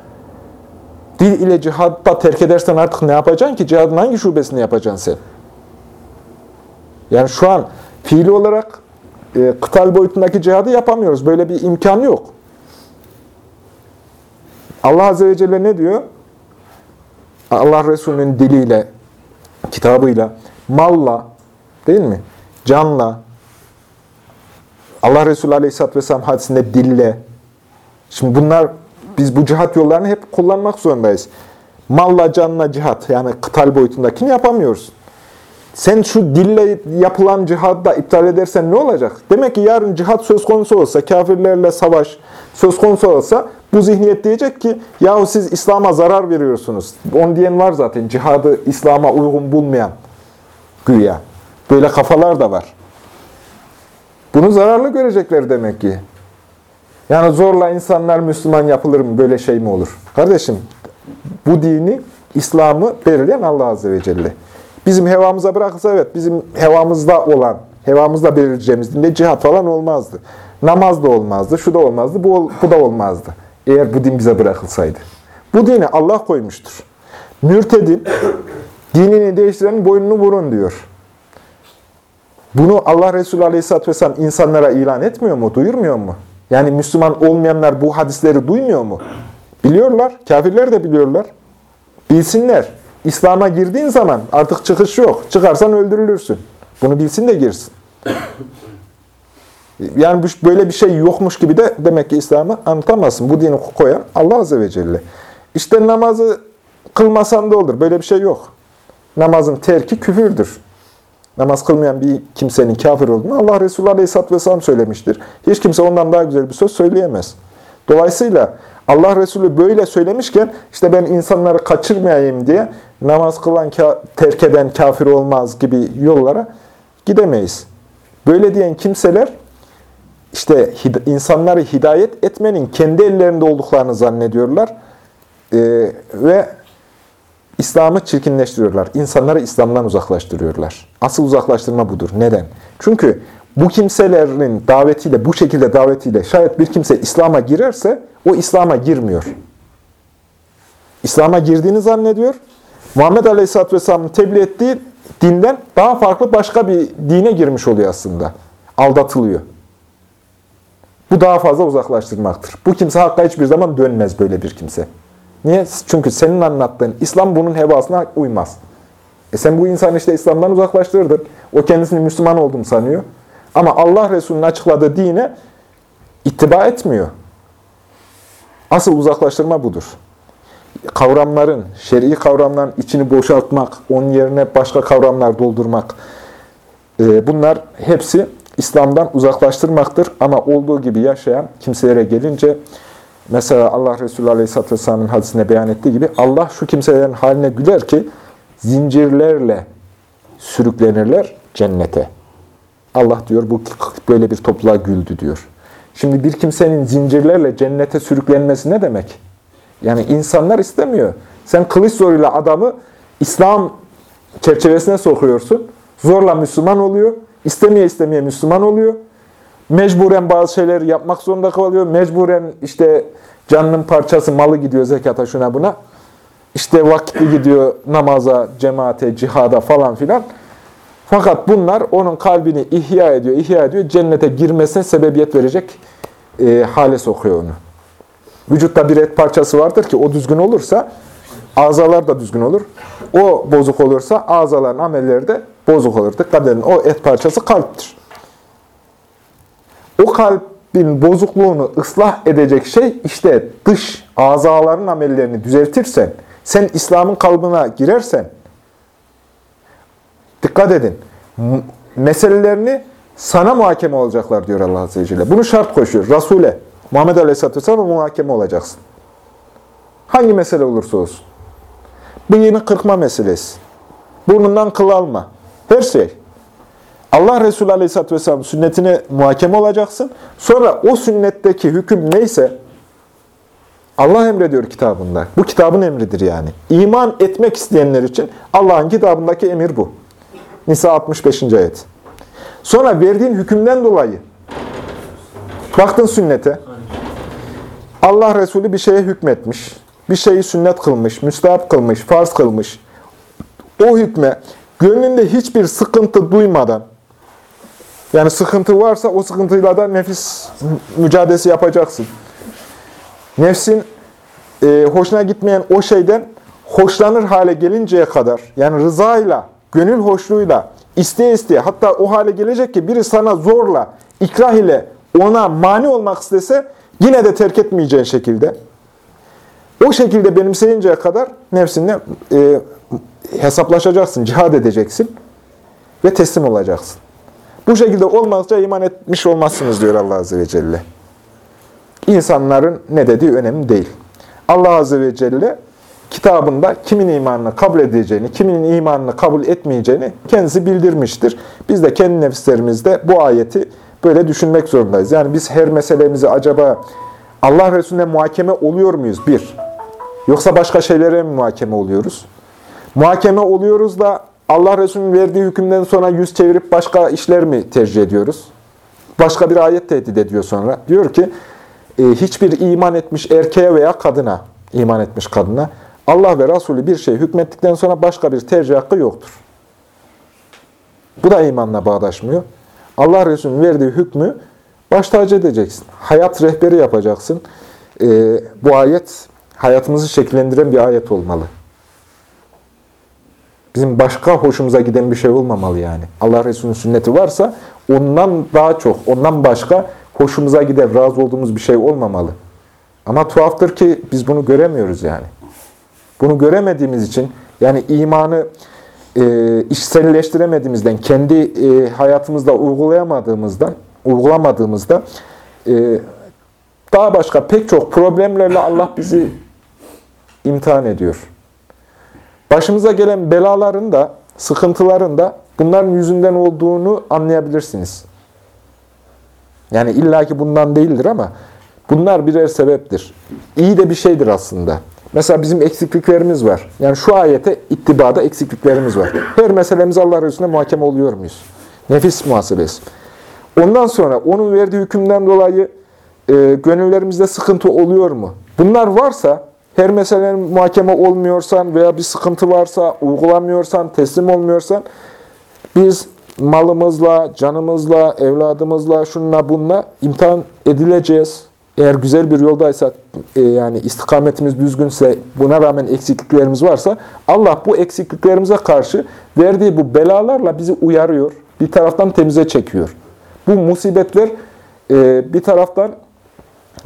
Dil ile cihatta terk edersen artık ne yapacaksın ki? Cihadın hangi şubesini yapacaksın sen? Yani şu an fiili olarak e, kıtal boyutundaki cihadı yapamıyoruz. Böyle bir imkan yok. Allah Azze ve Celle ne diyor? Allah Resulü'nün diliyle, kitabıyla, malla, değil mi? Canla, Allah Resulü Aleyhisselatü Vesselam hadisinde dille, Şimdi bunlar, biz bu cihat yollarını hep kullanmak zorundayız. Malla canla cihat, yani kıtal boyutundakini yapamıyoruz. Sen şu dille yapılan cihadı da iptal edersen ne olacak? Demek ki yarın cihat söz konusu olsa, kafirlerle savaş söz konusu olsa bu zihniyet diyecek ki yahu siz İslam'a zarar veriyorsunuz. Onu diyen var zaten cihadı İslam'a uygun bulmayan güya. Böyle kafalar da var. Bunu zararlı görecekler demek ki. Yani zorla insanlar Müslüman yapılır mı? Böyle şey mi olur? Kardeşim bu dini, İslam'ı belirleyen Allah Azze ve Celle. Bizim hevamıza bırakılsa evet, bizim hevamızda olan, hevamızda belirleyeceğimiz dinde cihat falan olmazdı. Namaz da olmazdı, şu da olmazdı, bu, bu da olmazdı. Eğer bu din bize bırakılsaydı. Bu dini Allah koymuştur. Mürtedin, dinini değiştirenin boynunu vurun diyor. Bunu Allah Resulü Aleyhisselatü Vesselam insanlara ilan etmiyor mu, duyurmuyor mu? Yani Müslüman olmayanlar bu hadisleri duymuyor mu? Biliyorlar, kafirler de biliyorlar. Bilsinler. İslam'a girdiğin zaman artık çıkış yok. Çıkarsan öldürülürsün. Bunu bilsin de girsin. Yani böyle bir şey yokmuş gibi de demek ki İslam'ı anlatamazsın. Bu dini koyan Allah Azze ve Celle. İşte namazı kılmasan da olur. Böyle bir şey yok. Namazın terki küfürdür. Namaz kılmayan bir kimsenin kafir olduğunu Allah Resulü Aleyhisselatü Vesselam söylemiştir. Hiç kimse ondan daha güzel bir söz söyleyemez. Dolayısıyla Allah Resulü böyle söylemişken işte ben insanları kaçırmayayım diye namaz kılan, terk eden kafir olmaz gibi yollara gidemeyiz. Böyle diyen kimseler işte insanları hidayet etmenin kendi ellerinde olduklarını zannediyorlar ee, ve İslam'ı çirkinleştiriyorlar. İnsanları İslam'dan uzaklaştırıyorlar. Asıl uzaklaştırma budur. Neden? Çünkü bu kimselerin davetiyle, bu şekilde davetiyle şayet bir kimse İslam'a girerse o İslam'a girmiyor. İslam'a girdiğini zannediyor. Muhammed Aleyhisselatü Vesselam'ın tebliğ ettiği dinden daha farklı başka bir dine girmiş oluyor aslında. Aldatılıyor. Bu daha fazla uzaklaştırmaktır. Bu kimse hakka hiçbir zaman dönmez böyle bir kimse. Niye? Çünkü senin anlattığın İslam bunun hevasına uymaz. E sen bu insanı işte İslam'dan uzaklaştırdın. O kendisini Müslüman oldum sanıyor. Ama Allah Resulü'nün açıkladığı dine ittiba etmiyor. Asıl uzaklaştırma budur. Kavramların, şer'i kavramların içini boşaltmak, onun yerine başka kavramlar doldurmak, e, bunlar hepsi İslam'dan uzaklaştırmaktır. Ama olduğu gibi yaşayan kimselere gelince, mesela Allah Resulü Aleyhisselatü Vesselam'ın hadisinde beyan ettiği gibi, Allah şu kimselerin haline güler ki, zincirlerle sürüklenirler cennete. Allah diyor bu böyle bir topluluğa güldü diyor. Şimdi bir kimsenin zincirlerle cennete sürüklenmesi ne demek? Yani insanlar istemiyor. Sen kılıç zoruyla adamı İslam çerçevesine sokuyorsun. Zorla Müslüman oluyor. İstemeye istemeye Müslüman oluyor. Mecburen bazı şeyleri yapmak zorunda kalıyor. Mecburen işte canının parçası malı gidiyor zekata şuna buna. İşte vakti gidiyor namaza, cemaate, cihada falan filan. Fakat bunlar onun kalbini ihya ediyor, ihya ediyor. Cennete girmesine sebebiyet verecek e, hale sokuyor onu. Vücutta bir et parçası vardır ki o düzgün olursa azalar da düzgün olur. O bozuk olursa azaların amelleri de bozuk olur. Dikkat edin o et parçası kalptir. O kalbin bozukluğunu ıslah edecek şey işte dış azaların amellerini düzeltirsen, sen İslam'ın kalbına girersen, Dikkat edin. Meselelerini sana muhakeme olacaklar diyor Allah Azze ve Celle. Bunu şart koşuyor. Resul'e, Muhammed Aleyhisselatü Vesselam'a muhakeme olacaksın. Hangi mesele olursa olsun. Bıyığını kırkma meselesi. Burnundan kıl alma. Her şey. Allah Resulü Aleyhisselatü Vesselam sünnetine muhakeme olacaksın. Sonra o sünnetteki hüküm neyse Allah emrediyor kitabında. Bu kitabın emridir yani. İman etmek isteyenler için Allah'ın kitabındaki emir bu. Nisa 65. ayet. Sonra verdiğin hükümden dolayı baktın sünnete. Allah Resulü bir şeye hükmetmiş. Bir şeyi sünnet kılmış, müstahap kılmış, farz kılmış. O hükme gönlünde hiçbir sıkıntı duymadan, yani sıkıntı varsa o sıkıntıyla da nefis mücadelesi yapacaksın. Nefsin e, hoşuna gitmeyen o şeyden hoşlanır hale gelinceye kadar, yani rızayla, gönül hoşluğuyla, isteye isteye, hatta o hale gelecek ki biri sana zorla, ikrah ile ona mani olmak istese, Yine de terk etmeyeceğin şekilde, o şekilde benimseyinceye kadar nefsinle e, hesaplaşacaksın, cihad edeceksin ve teslim olacaksın. Bu şekilde olmazsa iman etmiş olmazsınız diyor Allah Azze ve Celle. İnsanların ne dediği önemli değil. Allah Azze ve Celle kitabında kimin imanını kabul edeceğini, kimin imanını kabul etmeyeceğini kendisi bildirmiştir. Biz de kendi nefislerimizde bu ayeti böyle düşünmek zorundayız. Yani biz her meselemizi acaba Allah Resulüne muhakeme oluyor muyuz? Bir. Yoksa başka şeylere mi muhakeme oluyoruz? Muhakeme oluyoruz da Allah Resulü'nün verdiği hükümden sonra yüz çevirip başka işler mi tercih ediyoruz? Başka bir ayet tehdit ediyor sonra. Diyor ki, e, hiçbir iman etmiş erkeğe veya kadına, iman etmiş kadına, Allah ve Resulü bir şey hükmettikten sonra başka bir tercih hakkı yoktur. Bu da imanla bağdaşmıyor. Allah Resulü'nün verdiği hükmü baş edeceksin. Hayat rehberi yapacaksın. E, bu ayet hayatımızı şekillendiren bir ayet olmalı. Bizim başka hoşumuza giden bir şey olmamalı yani. Allah Resulü'nün sünneti varsa ondan daha çok, ondan başka hoşumuza gider, razı olduğumuz bir şey olmamalı. Ama tuhaftır ki biz bunu göremiyoruz yani. Bunu göremediğimiz için yani imanı e, işselleştiremediğimizden, kendi e, hayatımızda uygulayamadığımızdan, uygulamadığımızda e, daha başka pek çok problemlerle Allah bizi imtihan ediyor. Başımıza gelen belaların da, sıkıntıların da bunların yüzünden olduğunu anlayabilirsiniz. Yani illaki bundan değildir ama bunlar birer sebeptir. İyi de bir şeydir aslında. Mesela bizim eksikliklerimiz var. Yani şu ayete ittibada eksikliklerimiz var. Her meselemiz Allah Resulüne muhakeme oluyor muyuz? Nefis muhasebesi. Ondan sonra onun verdiği hükümden dolayı e, gönüllerimizde sıkıntı oluyor mu? Bunlar varsa, her meselenin muhakeme olmuyorsan veya bir sıkıntı varsa, uygulamıyorsan, teslim olmuyorsan, biz malımızla, canımızla, evladımızla, şununla bununla imtihan edileceğiz. Eğer güzel bir yoldaysak, e, yani istikametimiz düzgünse, buna rağmen eksikliklerimiz varsa, Allah bu eksikliklerimize karşı verdiği bu belalarla bizi uyarıyor. Bir taraftan temize çekiyor. Bu musibetler e, bir taraftan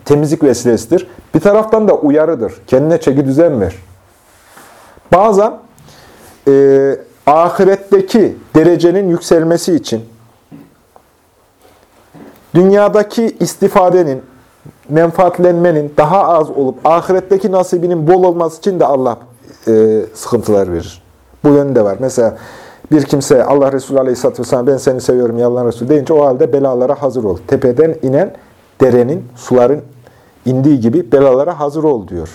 temizlik vesilesidir. Bir taraftan da uyarıdır. Kendine çeki düzen ver. Bazen e, ahiretteki derecenin yükselmesi için dünyadaki istifadenin, menfaatlenmenin daha az olup ahiretteki nasibinin bol olması için de Allah e, sıkıntılar verir. Bu yönde var. Mesela bir kimse Allah Resulü Aleyhisselatü Vesselam ben seni seviyorum ya Allah Resulü deyince o halde belalara hazır ol. Tepeden inen derenin, suların indiği gibi belalara hazır ol diyor.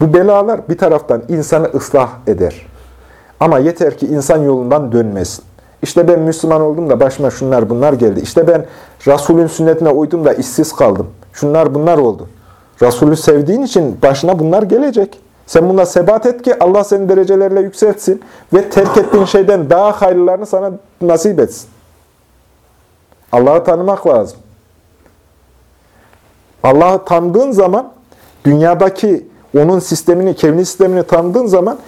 Bu belalar bir taraftan insanı ıslah eder. Ama yeter ki insan yolundan dönmesin. İşte ben Müslüman oldum da başıma şunlar bunlar geldi. İşte ben Resulün sünnetine uydum da işsiz kaldım. Şunlar bunlar oldu. Resulü sevdiğin için başına bunlar gelecek. Sen buna sebat et ki Allah seni derecelerle yükseltsin ve terk ettiğin şeyden daha hayırlarını sana nasip etsin. Allah'ı tanımak lazım. Allah'ı tanıdığın zaman, dünyadaki onun sistemini, kevni sistemini tanıdığın zaman,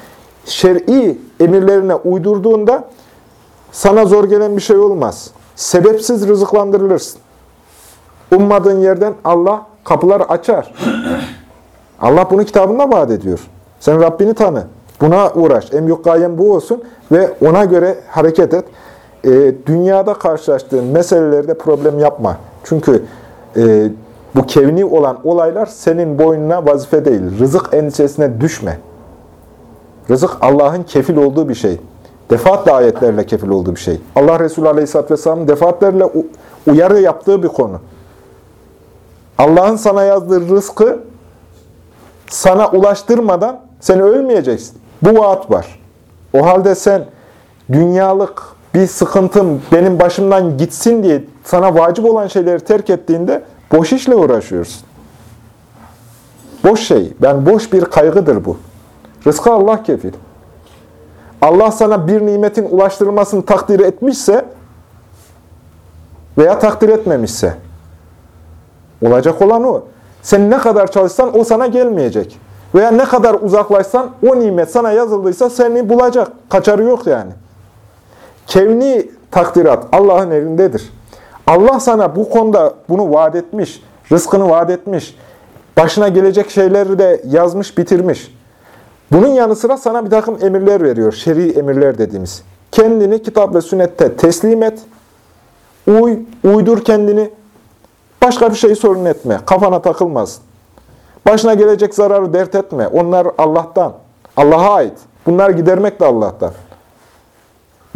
şer'i emirlerine uydurduğunda sana zor gelen bir şey olmaz. Sebepsiz rızıklandırılırsın. Ummadığın yerden Allah kapılar açar. Allah bunu kitabında vaat ediyor. Sen Rabbini tanı. Buna uğraş. En büyük bu olsun ve ona göre hareket et. E, dünyada karşılaştığın meselelerde problem yapma. Çünkü e, bu kevni olan olaylar senin boynuna vazife değil. Rızık endişesine düşme. Rızık Allah'ın kefil olduğu bir şey. Defaatle ayetlerle kefil olduğu bir şey. Allah Resulü Aleyhisselatü Vesselam'ın defaatlerle uyarı yaptığı bir konu. Allah'ın sana yazdığı rızkı sana ulaştırmadan sen ölmeyeceksin. Bu vaat var. O halde sen dünyalık bir sıkıntım benim başımdan gitsin diye sana vacip olan şeyleri terk ettiğinde boş işle uğraşıyorsun. Boş şey. Yani boş bir kaygıdır bu. Rızkı Allah kefil. Allah sana bir nimetin ulaştırılmasını takdir etmişse veya takdir etmemişse olacak olan o. Sen ne kadar çalışsan o sana gelmeyecek. Veya ne kadar uzaklaşsan o nimet sana yazıldıysa seni bulacak. Kaçarı yok yani. Kevni takdirat Allah'ın elindedir. Allah sana bu konuda bunu vaat etmiş. Rızkını vaat etmiş. Başına gelecek şeyleri de yazmış, bitirmiş. Bunun yanı sıra sana bir takım emirler veriyor. Şer'i emirler dediğimiz. Kendini kitap ve sünnette teslim et. Uy, uydur kendini. Başka bir şeyi sorun etme. Kafana takılmasın. Başına gelecek zararı dert etme. Onlar Allah'tan. Allah'a ait. Bunlar gidermek de Allah'tan.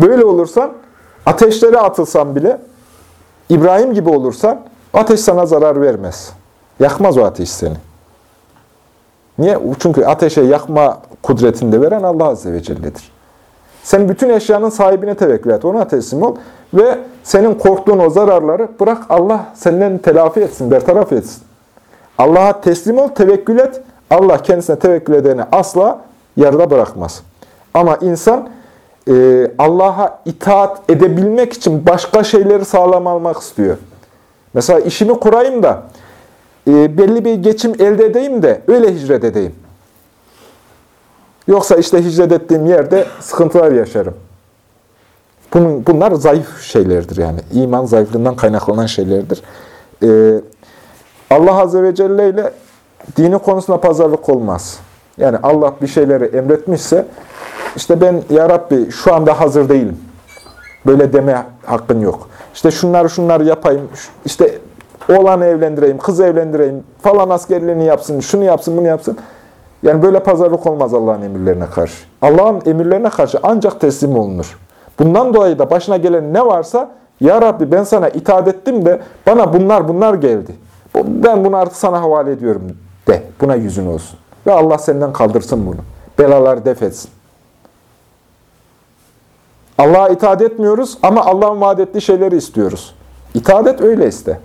Böyle olursan ateşlere atılsan bile İbrahim gibi olursan ateş sana zarar vermez. Yakmaz o ateş seni. Niye? Çünkü ateşe yakma kudretini de veren Allah Azze ve Celle'dir. Sen bütün eşyanın sahibine tevekkül et. Ona teslim ol. Ve senin korktuğun o zararları bırak Allah senden telafi etsin, bertaraf etsin. Allah'a teslim ol, tevekkül et. Allah kendisine tevekkül edeni asla yarıda bırakmaz. Ama insan e, Allah'a itaat edebilmek için başka şeyleri sağlam almak istiyor. Mesela işimi kurayım da e, belli bir geçim elde edeyim de öyle hicret edeyim. Yoksa işte hicret ettiğim yerde sıkıntılar yaşarım. Bunun, bunlar zayıf şeylerdir yani. İman zayıflığından kaynaklanan şeylerdir. Ee, Allah Azze ve Celle ile dini konusunda pazarlık olmaz. Yani Allah bir şeyleri emretmişse, işte ben ya Rabbi şu anda hazır değilim. Böyle deme hakkın yok. İşte şunları şunları yapayım, işte oğlanı evlendireyim, kız evlendireyim, falan askerliğini yapsın, şunu yapsın, bunu yapsın. Yani böyle pazarlık olmaz Allah'ın emirlerine karşı. Allah'ın emirlerine karşı ancak teslim olunur. Bundan dolayı da başına gelen ne varsa, Ya Rabbi ben sana itaat ettim de bana bunlar bunlar geldi. Ben bunu artık sana havale ediyorum de. Buna yüzün olsun. Ve Allah senden kaldırsın bunu. Belaları def etsin. Allah'a itaat etmiyoruz ama Allah'ın vaat ettiği şeyleri istiyoruz. İtaat et öyle iste.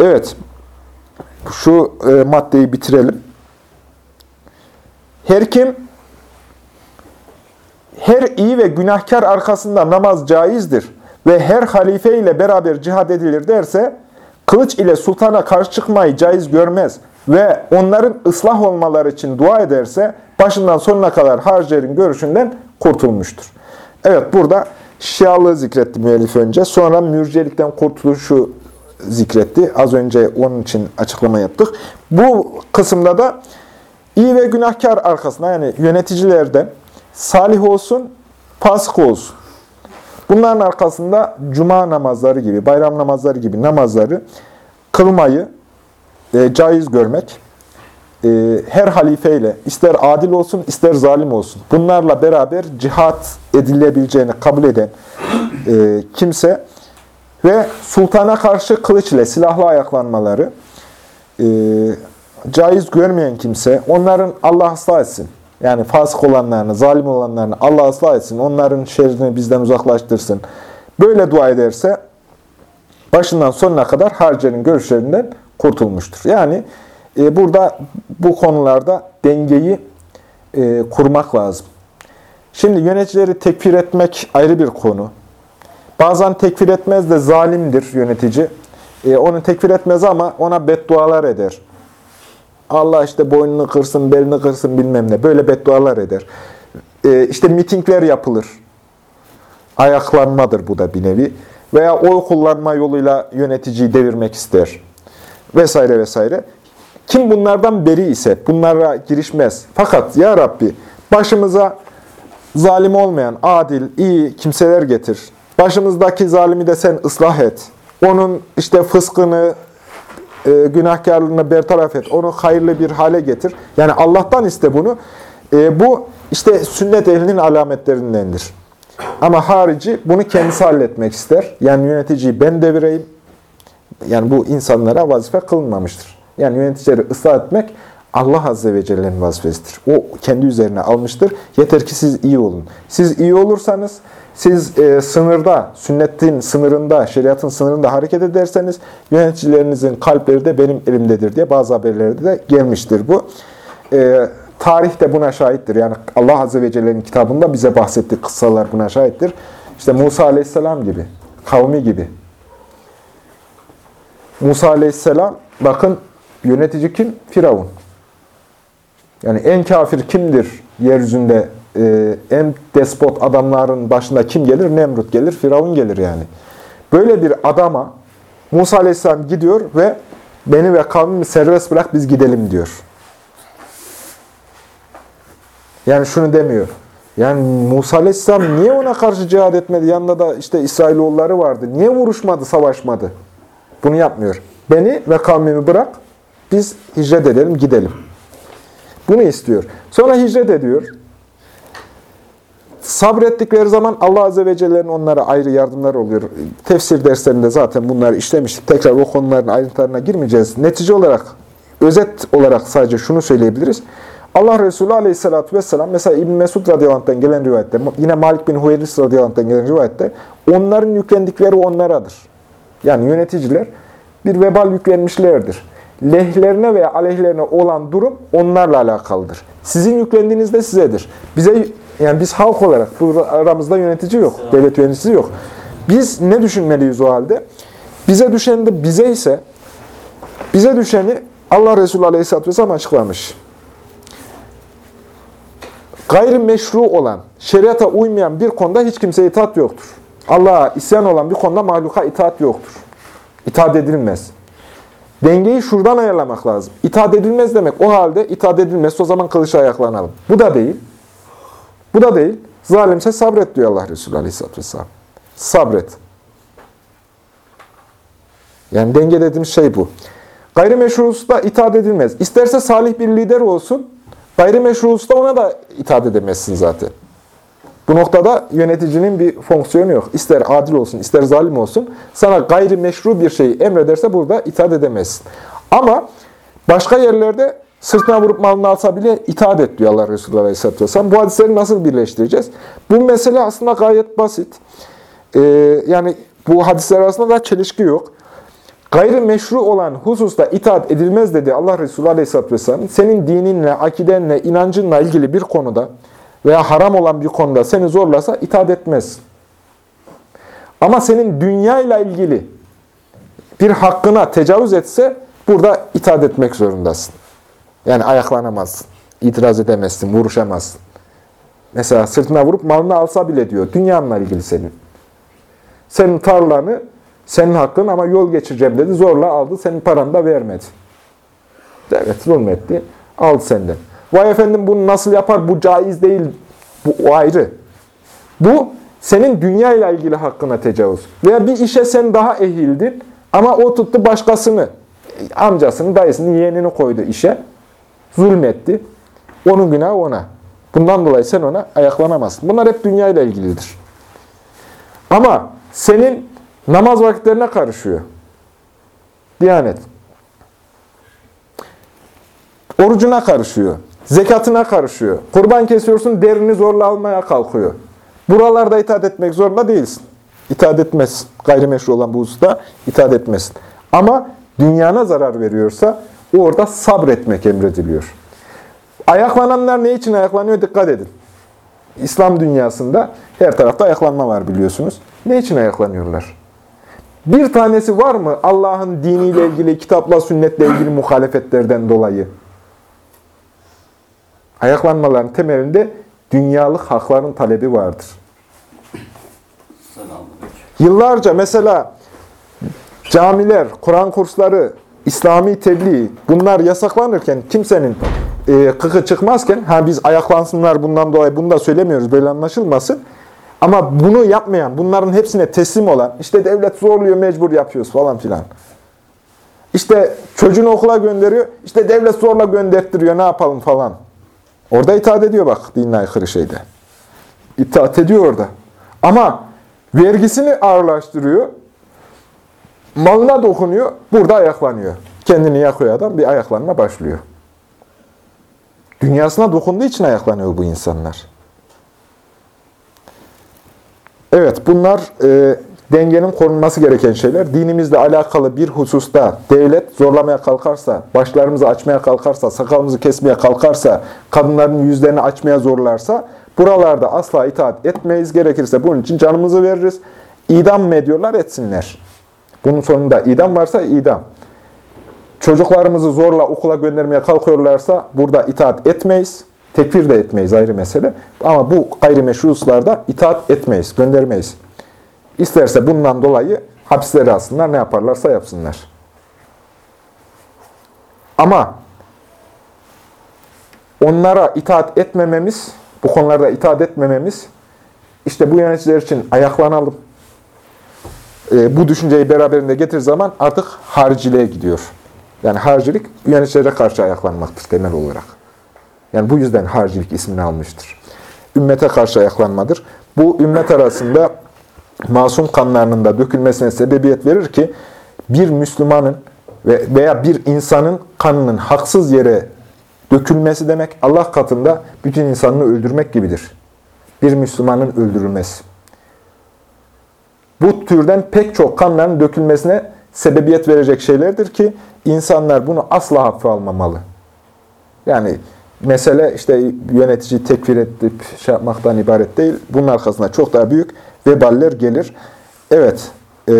Evet. Şu e, maddeyi bitirelim. Her kim her iyi ve günahkar arkasında namaz caizdir ve her halife ile beraber cihad edilir derse, kılıç ile sultana karşı çıkmayı caiz görmez ve onların ıslah olmaları için dua ederse, başından sonuna kadar harcilerin görüşünden kurtulmuştur. Evet, burada Şialığı zikretti müellif önce. Sonra mürcelikten kurtuluşu zikretti. Az önce onun için açıklama yaptık. Bu kısımda da iyi ve günahkar arkasına yani yöneticilerden salih olsun, fasık olsun. Bunların arkasında cuma namazları gibi, bayram namazları gibi namazları kılmayı e, caiz görmek, e, her halifeyle, ister adil olsun, ister zalim olsun, bunlarla beraber cihat edilebileceğini kabul eden e, kimse ve sultana karşı kılıç ile silahlı ayaklanmaları e, caiz görmeyen kimse, onların Allah ıslah etsin. Yani fasık olanlarını, zalim olanlarını Allah ıslah etsin. Onların şerrini bizden uzaklaştırsın. Böyle dua ederse başından sonuna kadar harcerin görüşlerinden kurtulmuştur. Yani e, burada bu konularda dengeyi e, kurmak lazım. Şimdi yöneticileri tekfir etmek ayrı bir konu. Bazen tekfir etmez de zalimdir yönetici. E, onu tekfir etmez ama ona beddualar eder. Allah işte boynunu kırsın, belini kırsın bilmem ne. Böyle beddualar eder. E, işte mitingler yapılır. Ayaklanmadır bu da bir nevi. Veya oy kullanma yoluyla yöneticiyi devirmek ister. Vesaire vesaire. Kim bunlardan beri ise bunlara girişmez. Fakat ya Rabbi başımıza zalim olmayan, adil, iyi kimseler getir. Başımızdaki zalimi de sen ıslah et. Onun işte fıskını, e, günahkarlığını bertaraf et. Onu hayırlı bir hale getir. Yani Allah'tan iste bunu. E, bu işte sünnet ehlinin alametlerindendir. Ama harici bunu kendisi halletmek ister. Yani yöneticiyi ben devireyim. Yani bu insanlara vazife kılınmamıştır. Yani yöneticileri ıslah etmek Allah Azze ve Celle'nin vazifesidir. O kendi üzerine almıştır. Yeter ki siz iyi olun. Siz iyi olursanız, siz e, sınırda, sünnetin sınırında, şeriatın sınırında hareket ederseniz, yöneticilerinizin kalpleri de benim elimdedir diye bazı haberlerde de gelmiştir bu. E, tarih de buna şahittir. Yani Allah Azze ve Celle'nin kitabında bize bahsettiği kıssalar buna şahittir. İşte Musa Aleyhisselam gibi, kavmi gibi. Musa Aleyhisselam, bakın yönetici kim? Firavun. Yani en kafir kimdir yeryüzünde? E, en despot adamların başında kim gelir? Nemrut gelir, Firavun gelir yani. Böyle bir adama Musa Aleyhisselam gidiyor ve beni ve kavmimi serbest bırak biz gidelim diyor. Yani şunu demiyor. Yani Musa Aleyhisselam niye ona karşı cihad etmedi? Yanında da işte İsrailoğulları vardı. Niye vuruşmadı, savaşmadı? Bunu yapmıyor. Beni ve kavmimi bırak, biz hicret edelim, gidelim. Bunu istiyor. Sonra hicret ediyor. Sabrettikleri zaman Allah Azze ve Celle'nin onlara ayrı yardımlar oluyor. Tefsir derslerinde zaten bunları işlemiştik. Tekrar o konuların ayrıntılarına girmeyeceğiz. Netice olarak, özet olarak sadece şunu söyleyebiliriz. Allah Resulü Aleyhisselatü Vesselam, mesela İbn Mesud radıyallahu gelen rivayette, yine Malik bin Hüveyris radıyallahu gelen rivayette, onların yüklendikleri onlaradır. Yani yöneticiler bir vebal yüklenmişlerdir. Lehlerine veya aleyhlerine olan durum onlarla alakalıdır. Sizin yüklendiğiniz de sizedir. Bize yani biz halk olarak bu aramızda yönetici yok, devlet yöneticisi yok. Biz ne düşünmeliyiz o halde? Bize düşen de bize ise bize düşeni Allah Resulü Aleyhisselatü Vesselam açıklamış. Gayrimeşru olan, şeriata uymayan bir konuda hiç kimseye itaat yoktur. Allah'a isyan olan bir konuda mahluka itaat yoktur. İtaat edilmez. Dengeyi şuradan ayarlamak lazım. İtaat edilmez demek. O halde itaat edilmez. O zaman kılıçla ayaklanalım. Bu da değil. Bu da değil. Zalimse sabret diyor Allah Resulü Aleyhisselatü Vesselam. Sabret. Yani denge dediğimiz şey bu. Gayrimeşrusta itaat edilmez. İsterse salih bir lider olsun, gayrimeşrusta ona da itaat edemezsin zaten. Bu noktada yöneticinin bir fonksiyonu yok. İster adil olsun, ister zalim olsun. Sana gayrimeşru bir şeyi emrederse burada itaat edemezsin. Ama başka yerlerde sırtına vurup malını alsa bile itaat et diyor Allah Resulü Aleyhisselatü Vesselam. Bu hadisleri nasıl birleştireceğiz? Bu mesele aslında gayet basit. Ee, yani bu hadisler arasında da çelişki yok. Gayrimeşru olan hususta itaat edilmez dedi Allah Resulü Aleyhisselatü Vesselam. Senin dininle, akidenle, inancınla ilgili bir konuda veya haram olan bir konuda seni zorlasa itaat etmez. Ama senin dünya ile ilgili bir hakkına tecavüz etse burada itaat etmek zorundasın. Yani ayaklanamazsın, itiraz edemezsin, vuruşamazsın. Mesela sırtına vurup malını alsa bile diyor, dünyanla ilgili senin. Senin tarlanı, senin hakkın ama yol geçireceğim dedi, zorla aldı, senin paranı da vermedi. Evet, zulmetti, aldı senden. Vay efendim bunu nasıl yapar, bu caiz değil, bu ayrı. Bu, senin dünya ile ilgili hakkına tecavüz. Veya bir işe sen daha ehildin ama o tuttu başkasını, amcasını, dayısını, yeğenini koydu işe. Zulmetti. Onun günahı ona. Bundan dolayı sen ona ayaklanamazsın. Bunlar hep dünya ile ilgilidir. Ama senin namaz vakitlerine karışıyor. Diyanet. Orucuna karışıyor. Zekatına karışıyor. Kurban kesiyorsun, derini zorla almaya kalkıyor. Buralarda itaat etmek zorunda değilsin. İtaat etmezsin. Gayrimeşru olan bu hususta itaat etmezsin. Ama dünyana zarar veriyorsa orada sabretmek emrediliyor. Ayaklananlar ne için ayaklanıyor? Dikkat edin. İslam dünyasında her tarafta ayaklanma var biliyorsunuz. Ne için ayaklanıyorlar? Bir tanesi var mı Allah'ın diniyle ilgili, kitapla, sünnetle ilgili muhalefetlerden dolayı? Ayaklanmaların temelinde dünyalık hakların talebi vardır. Yıllarca mesela camiler, Kur'an kursları, İslami tebliğ bunlar yasaklanırken kimsenin e, kıkı çıkmazken ha biz ayaklansınlar bundan dolayı bunu da söylemiyoruz böyle anlaşılmasın. Ama bunu yapmayan, bunların hepsine teslim olan, işte devlet zorluyor, mecbur yapıyoruz falan filan. İşte çocuğunu okula gönderiyor, işte devlet zorla gönderttiriyor, ne yapalım falan. Orada itaat ediyor bak dinle aykırı şeyde. İtaat ediyor orada. Ama vergisini ağırlaştırıyor, malına dokunuyor, burada ayaklanıyor. Kendini yakıyor adam, bir ayaklanma başlıyor. Dünyasına dokunduğu için ayaklanıyor bu insanlar. Evet, bunlar e, dengenin korunması gereken şeyler. Dinimizle alakalı bir hususta devlet zorlamaya kalkarsa, başlarımızı açmaya kalkarsa, sakalımızı kesmeye kalkarsa, kadınların yüzlerini açmaya zorlarsa, buralarda asla itaat etmeyiz. Gerekirse bunun için canımızı veririz. İdam mı ediyorlar? Etsinler. Bunun sonunda idam varsa idam. Çocuklarımızı zorla okula göndermeye kalkıyorlarsa burada itaat etmeyiz. Tekfir de etmeyiz ayrı mesele. Ama bu gayrimeşru hususlarda itaat etmeyiz, göndermeyiz. İsterse bundan dolayı Hapisleri alsınlar, ne yaparlarsa yapsınlar. Ama onlara itaat etmememiz, bu konularda itaat etmememiz, işte bu yöneticiler için ayaklanalım. E, bu düşünceyi beraberinde getir zaman artık hariciliğe gidiyor. Yani haricilik yöneticilere karşı ayaklanmaktır temel olarak. Yani bu yüzden haricilik ismini almıştır. Ümmete karşı ayaklanmadır. Bu ümmet arasında masum kanlarının da dökülmesine sebebiyet verir ki bir Müslümanın ve veya bir insanın kanının haksız yere dökülmesi demek Allah katında bütün insanını öldürmek gibidir. Bir Müslümanın öldürülmesi. Bu türden pek çok kanların dökülmesine sebebiyet verecek şeylerdir ki insanlar bunu asla hafife almamalı. Yani mesele işte yönetici tekfir edip şey yapmaktan ibaret değil. Bunun arkasında çok daha büyük veballer gelir. Evet, e,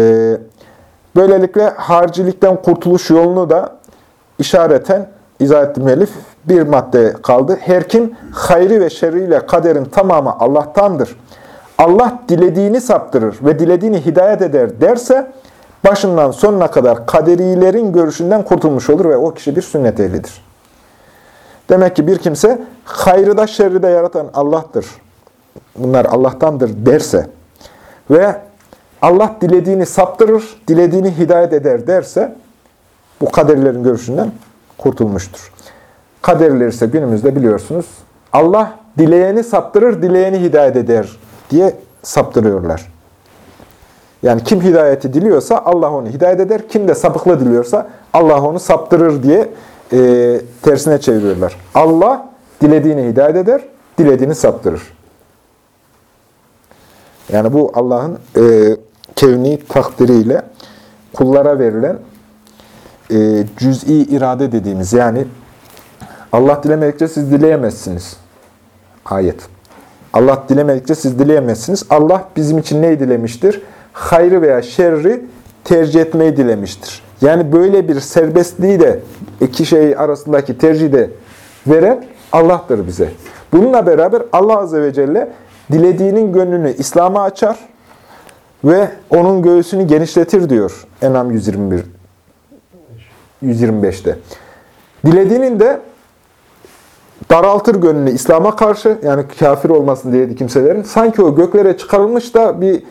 böylelikle harcilikten kurtuluş yolunu da işareten izah etti müellif. Bir madde kaldı. Her kim hayri ve şerriyle kaderin tamamı Allah'tandır. Allah dilediğini saptırır ve dilediğini hidayet eder derse başından sonuna kadar kaderilerin görüşünden kurtulmuş olur ve o kişi bir sünnet ehlidir. Demek ki bir kimse hayrı da şerri de yaratan Allah'tır. Bunlar Allah'tandır derse ve Allah dilediğini saptırır, dilediğini hidayet eder derse bu kaderlerin görüşünden kurtulmuştur. Kaderler ise günümüzde biliyorsunuz Allah dileyeni saptırır, dileyeni hidayet eder diye saptırıyorlar. Yani kim hidayeti diliyorsa Allah onu hidayet eder. Kim de sapıklı diliyorsa Allah onu saptırır diye e, tersine çeviriyorlar. Allah dilediğini hidayet eder, dilediğini saptırır. Yani bu Allah'ın e, kevni takdiriyle kullara verilen e, cüz'i irade dediğimiz yani Allah dilemedikçe siz dileyemezsiniz. Ayet. Allah dilemedikçe siz dileyemezsiniz. Allah bizim için neyi dilemiştir? Hayrı veya şerri tercih etmeyi dilemiştir. Yani böyle bir serbestliği de iki şey arasındaki tercihi de veren Allah'tır bize. Bununla beraber Allah Azze ve Celle dilediğinin gönlünü İslam'a açar ve onun göğsünü genişletir diyor Enam 121 125'te. Dilediğinin de daraltır gönlünü İslam'a karşı, yani kafir olmasın diye kimselerin, sanki o göklere çıkarılmış da bir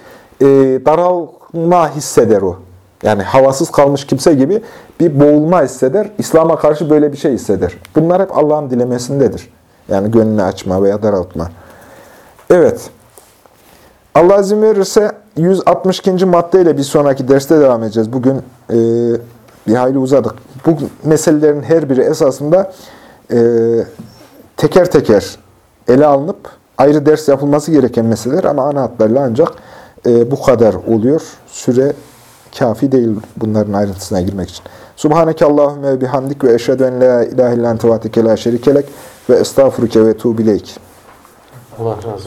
e, daralma hisseder o. Yani havasız kalmış kimse gibi bir boğulma hisseder. İslam'a karşı böyle bir şey hisseder. Bunlar hep Allah'ın dilemesindedir. Yani gönlünü açma veya daraltma. Evet. Allah izin verirse 162. maddeyle bir sonraki derste devam edeceğiz. Bugün e, bir hayli uzadık. Bu meselelerin her biri esasında e, teker teker ele alınıp ayrı ders yapılması gereken meseleler ama ana hatlarıyla ancak e, bu kadar oluyor. Süre kafi değil bunların ayrıntısına girmek için. Subhaneke Allahümme bihamdik ve eşhedü en la ilahe illan tevatike la şerikelek ve estağfuruke ve tuğbileyk. Allah razı olsun.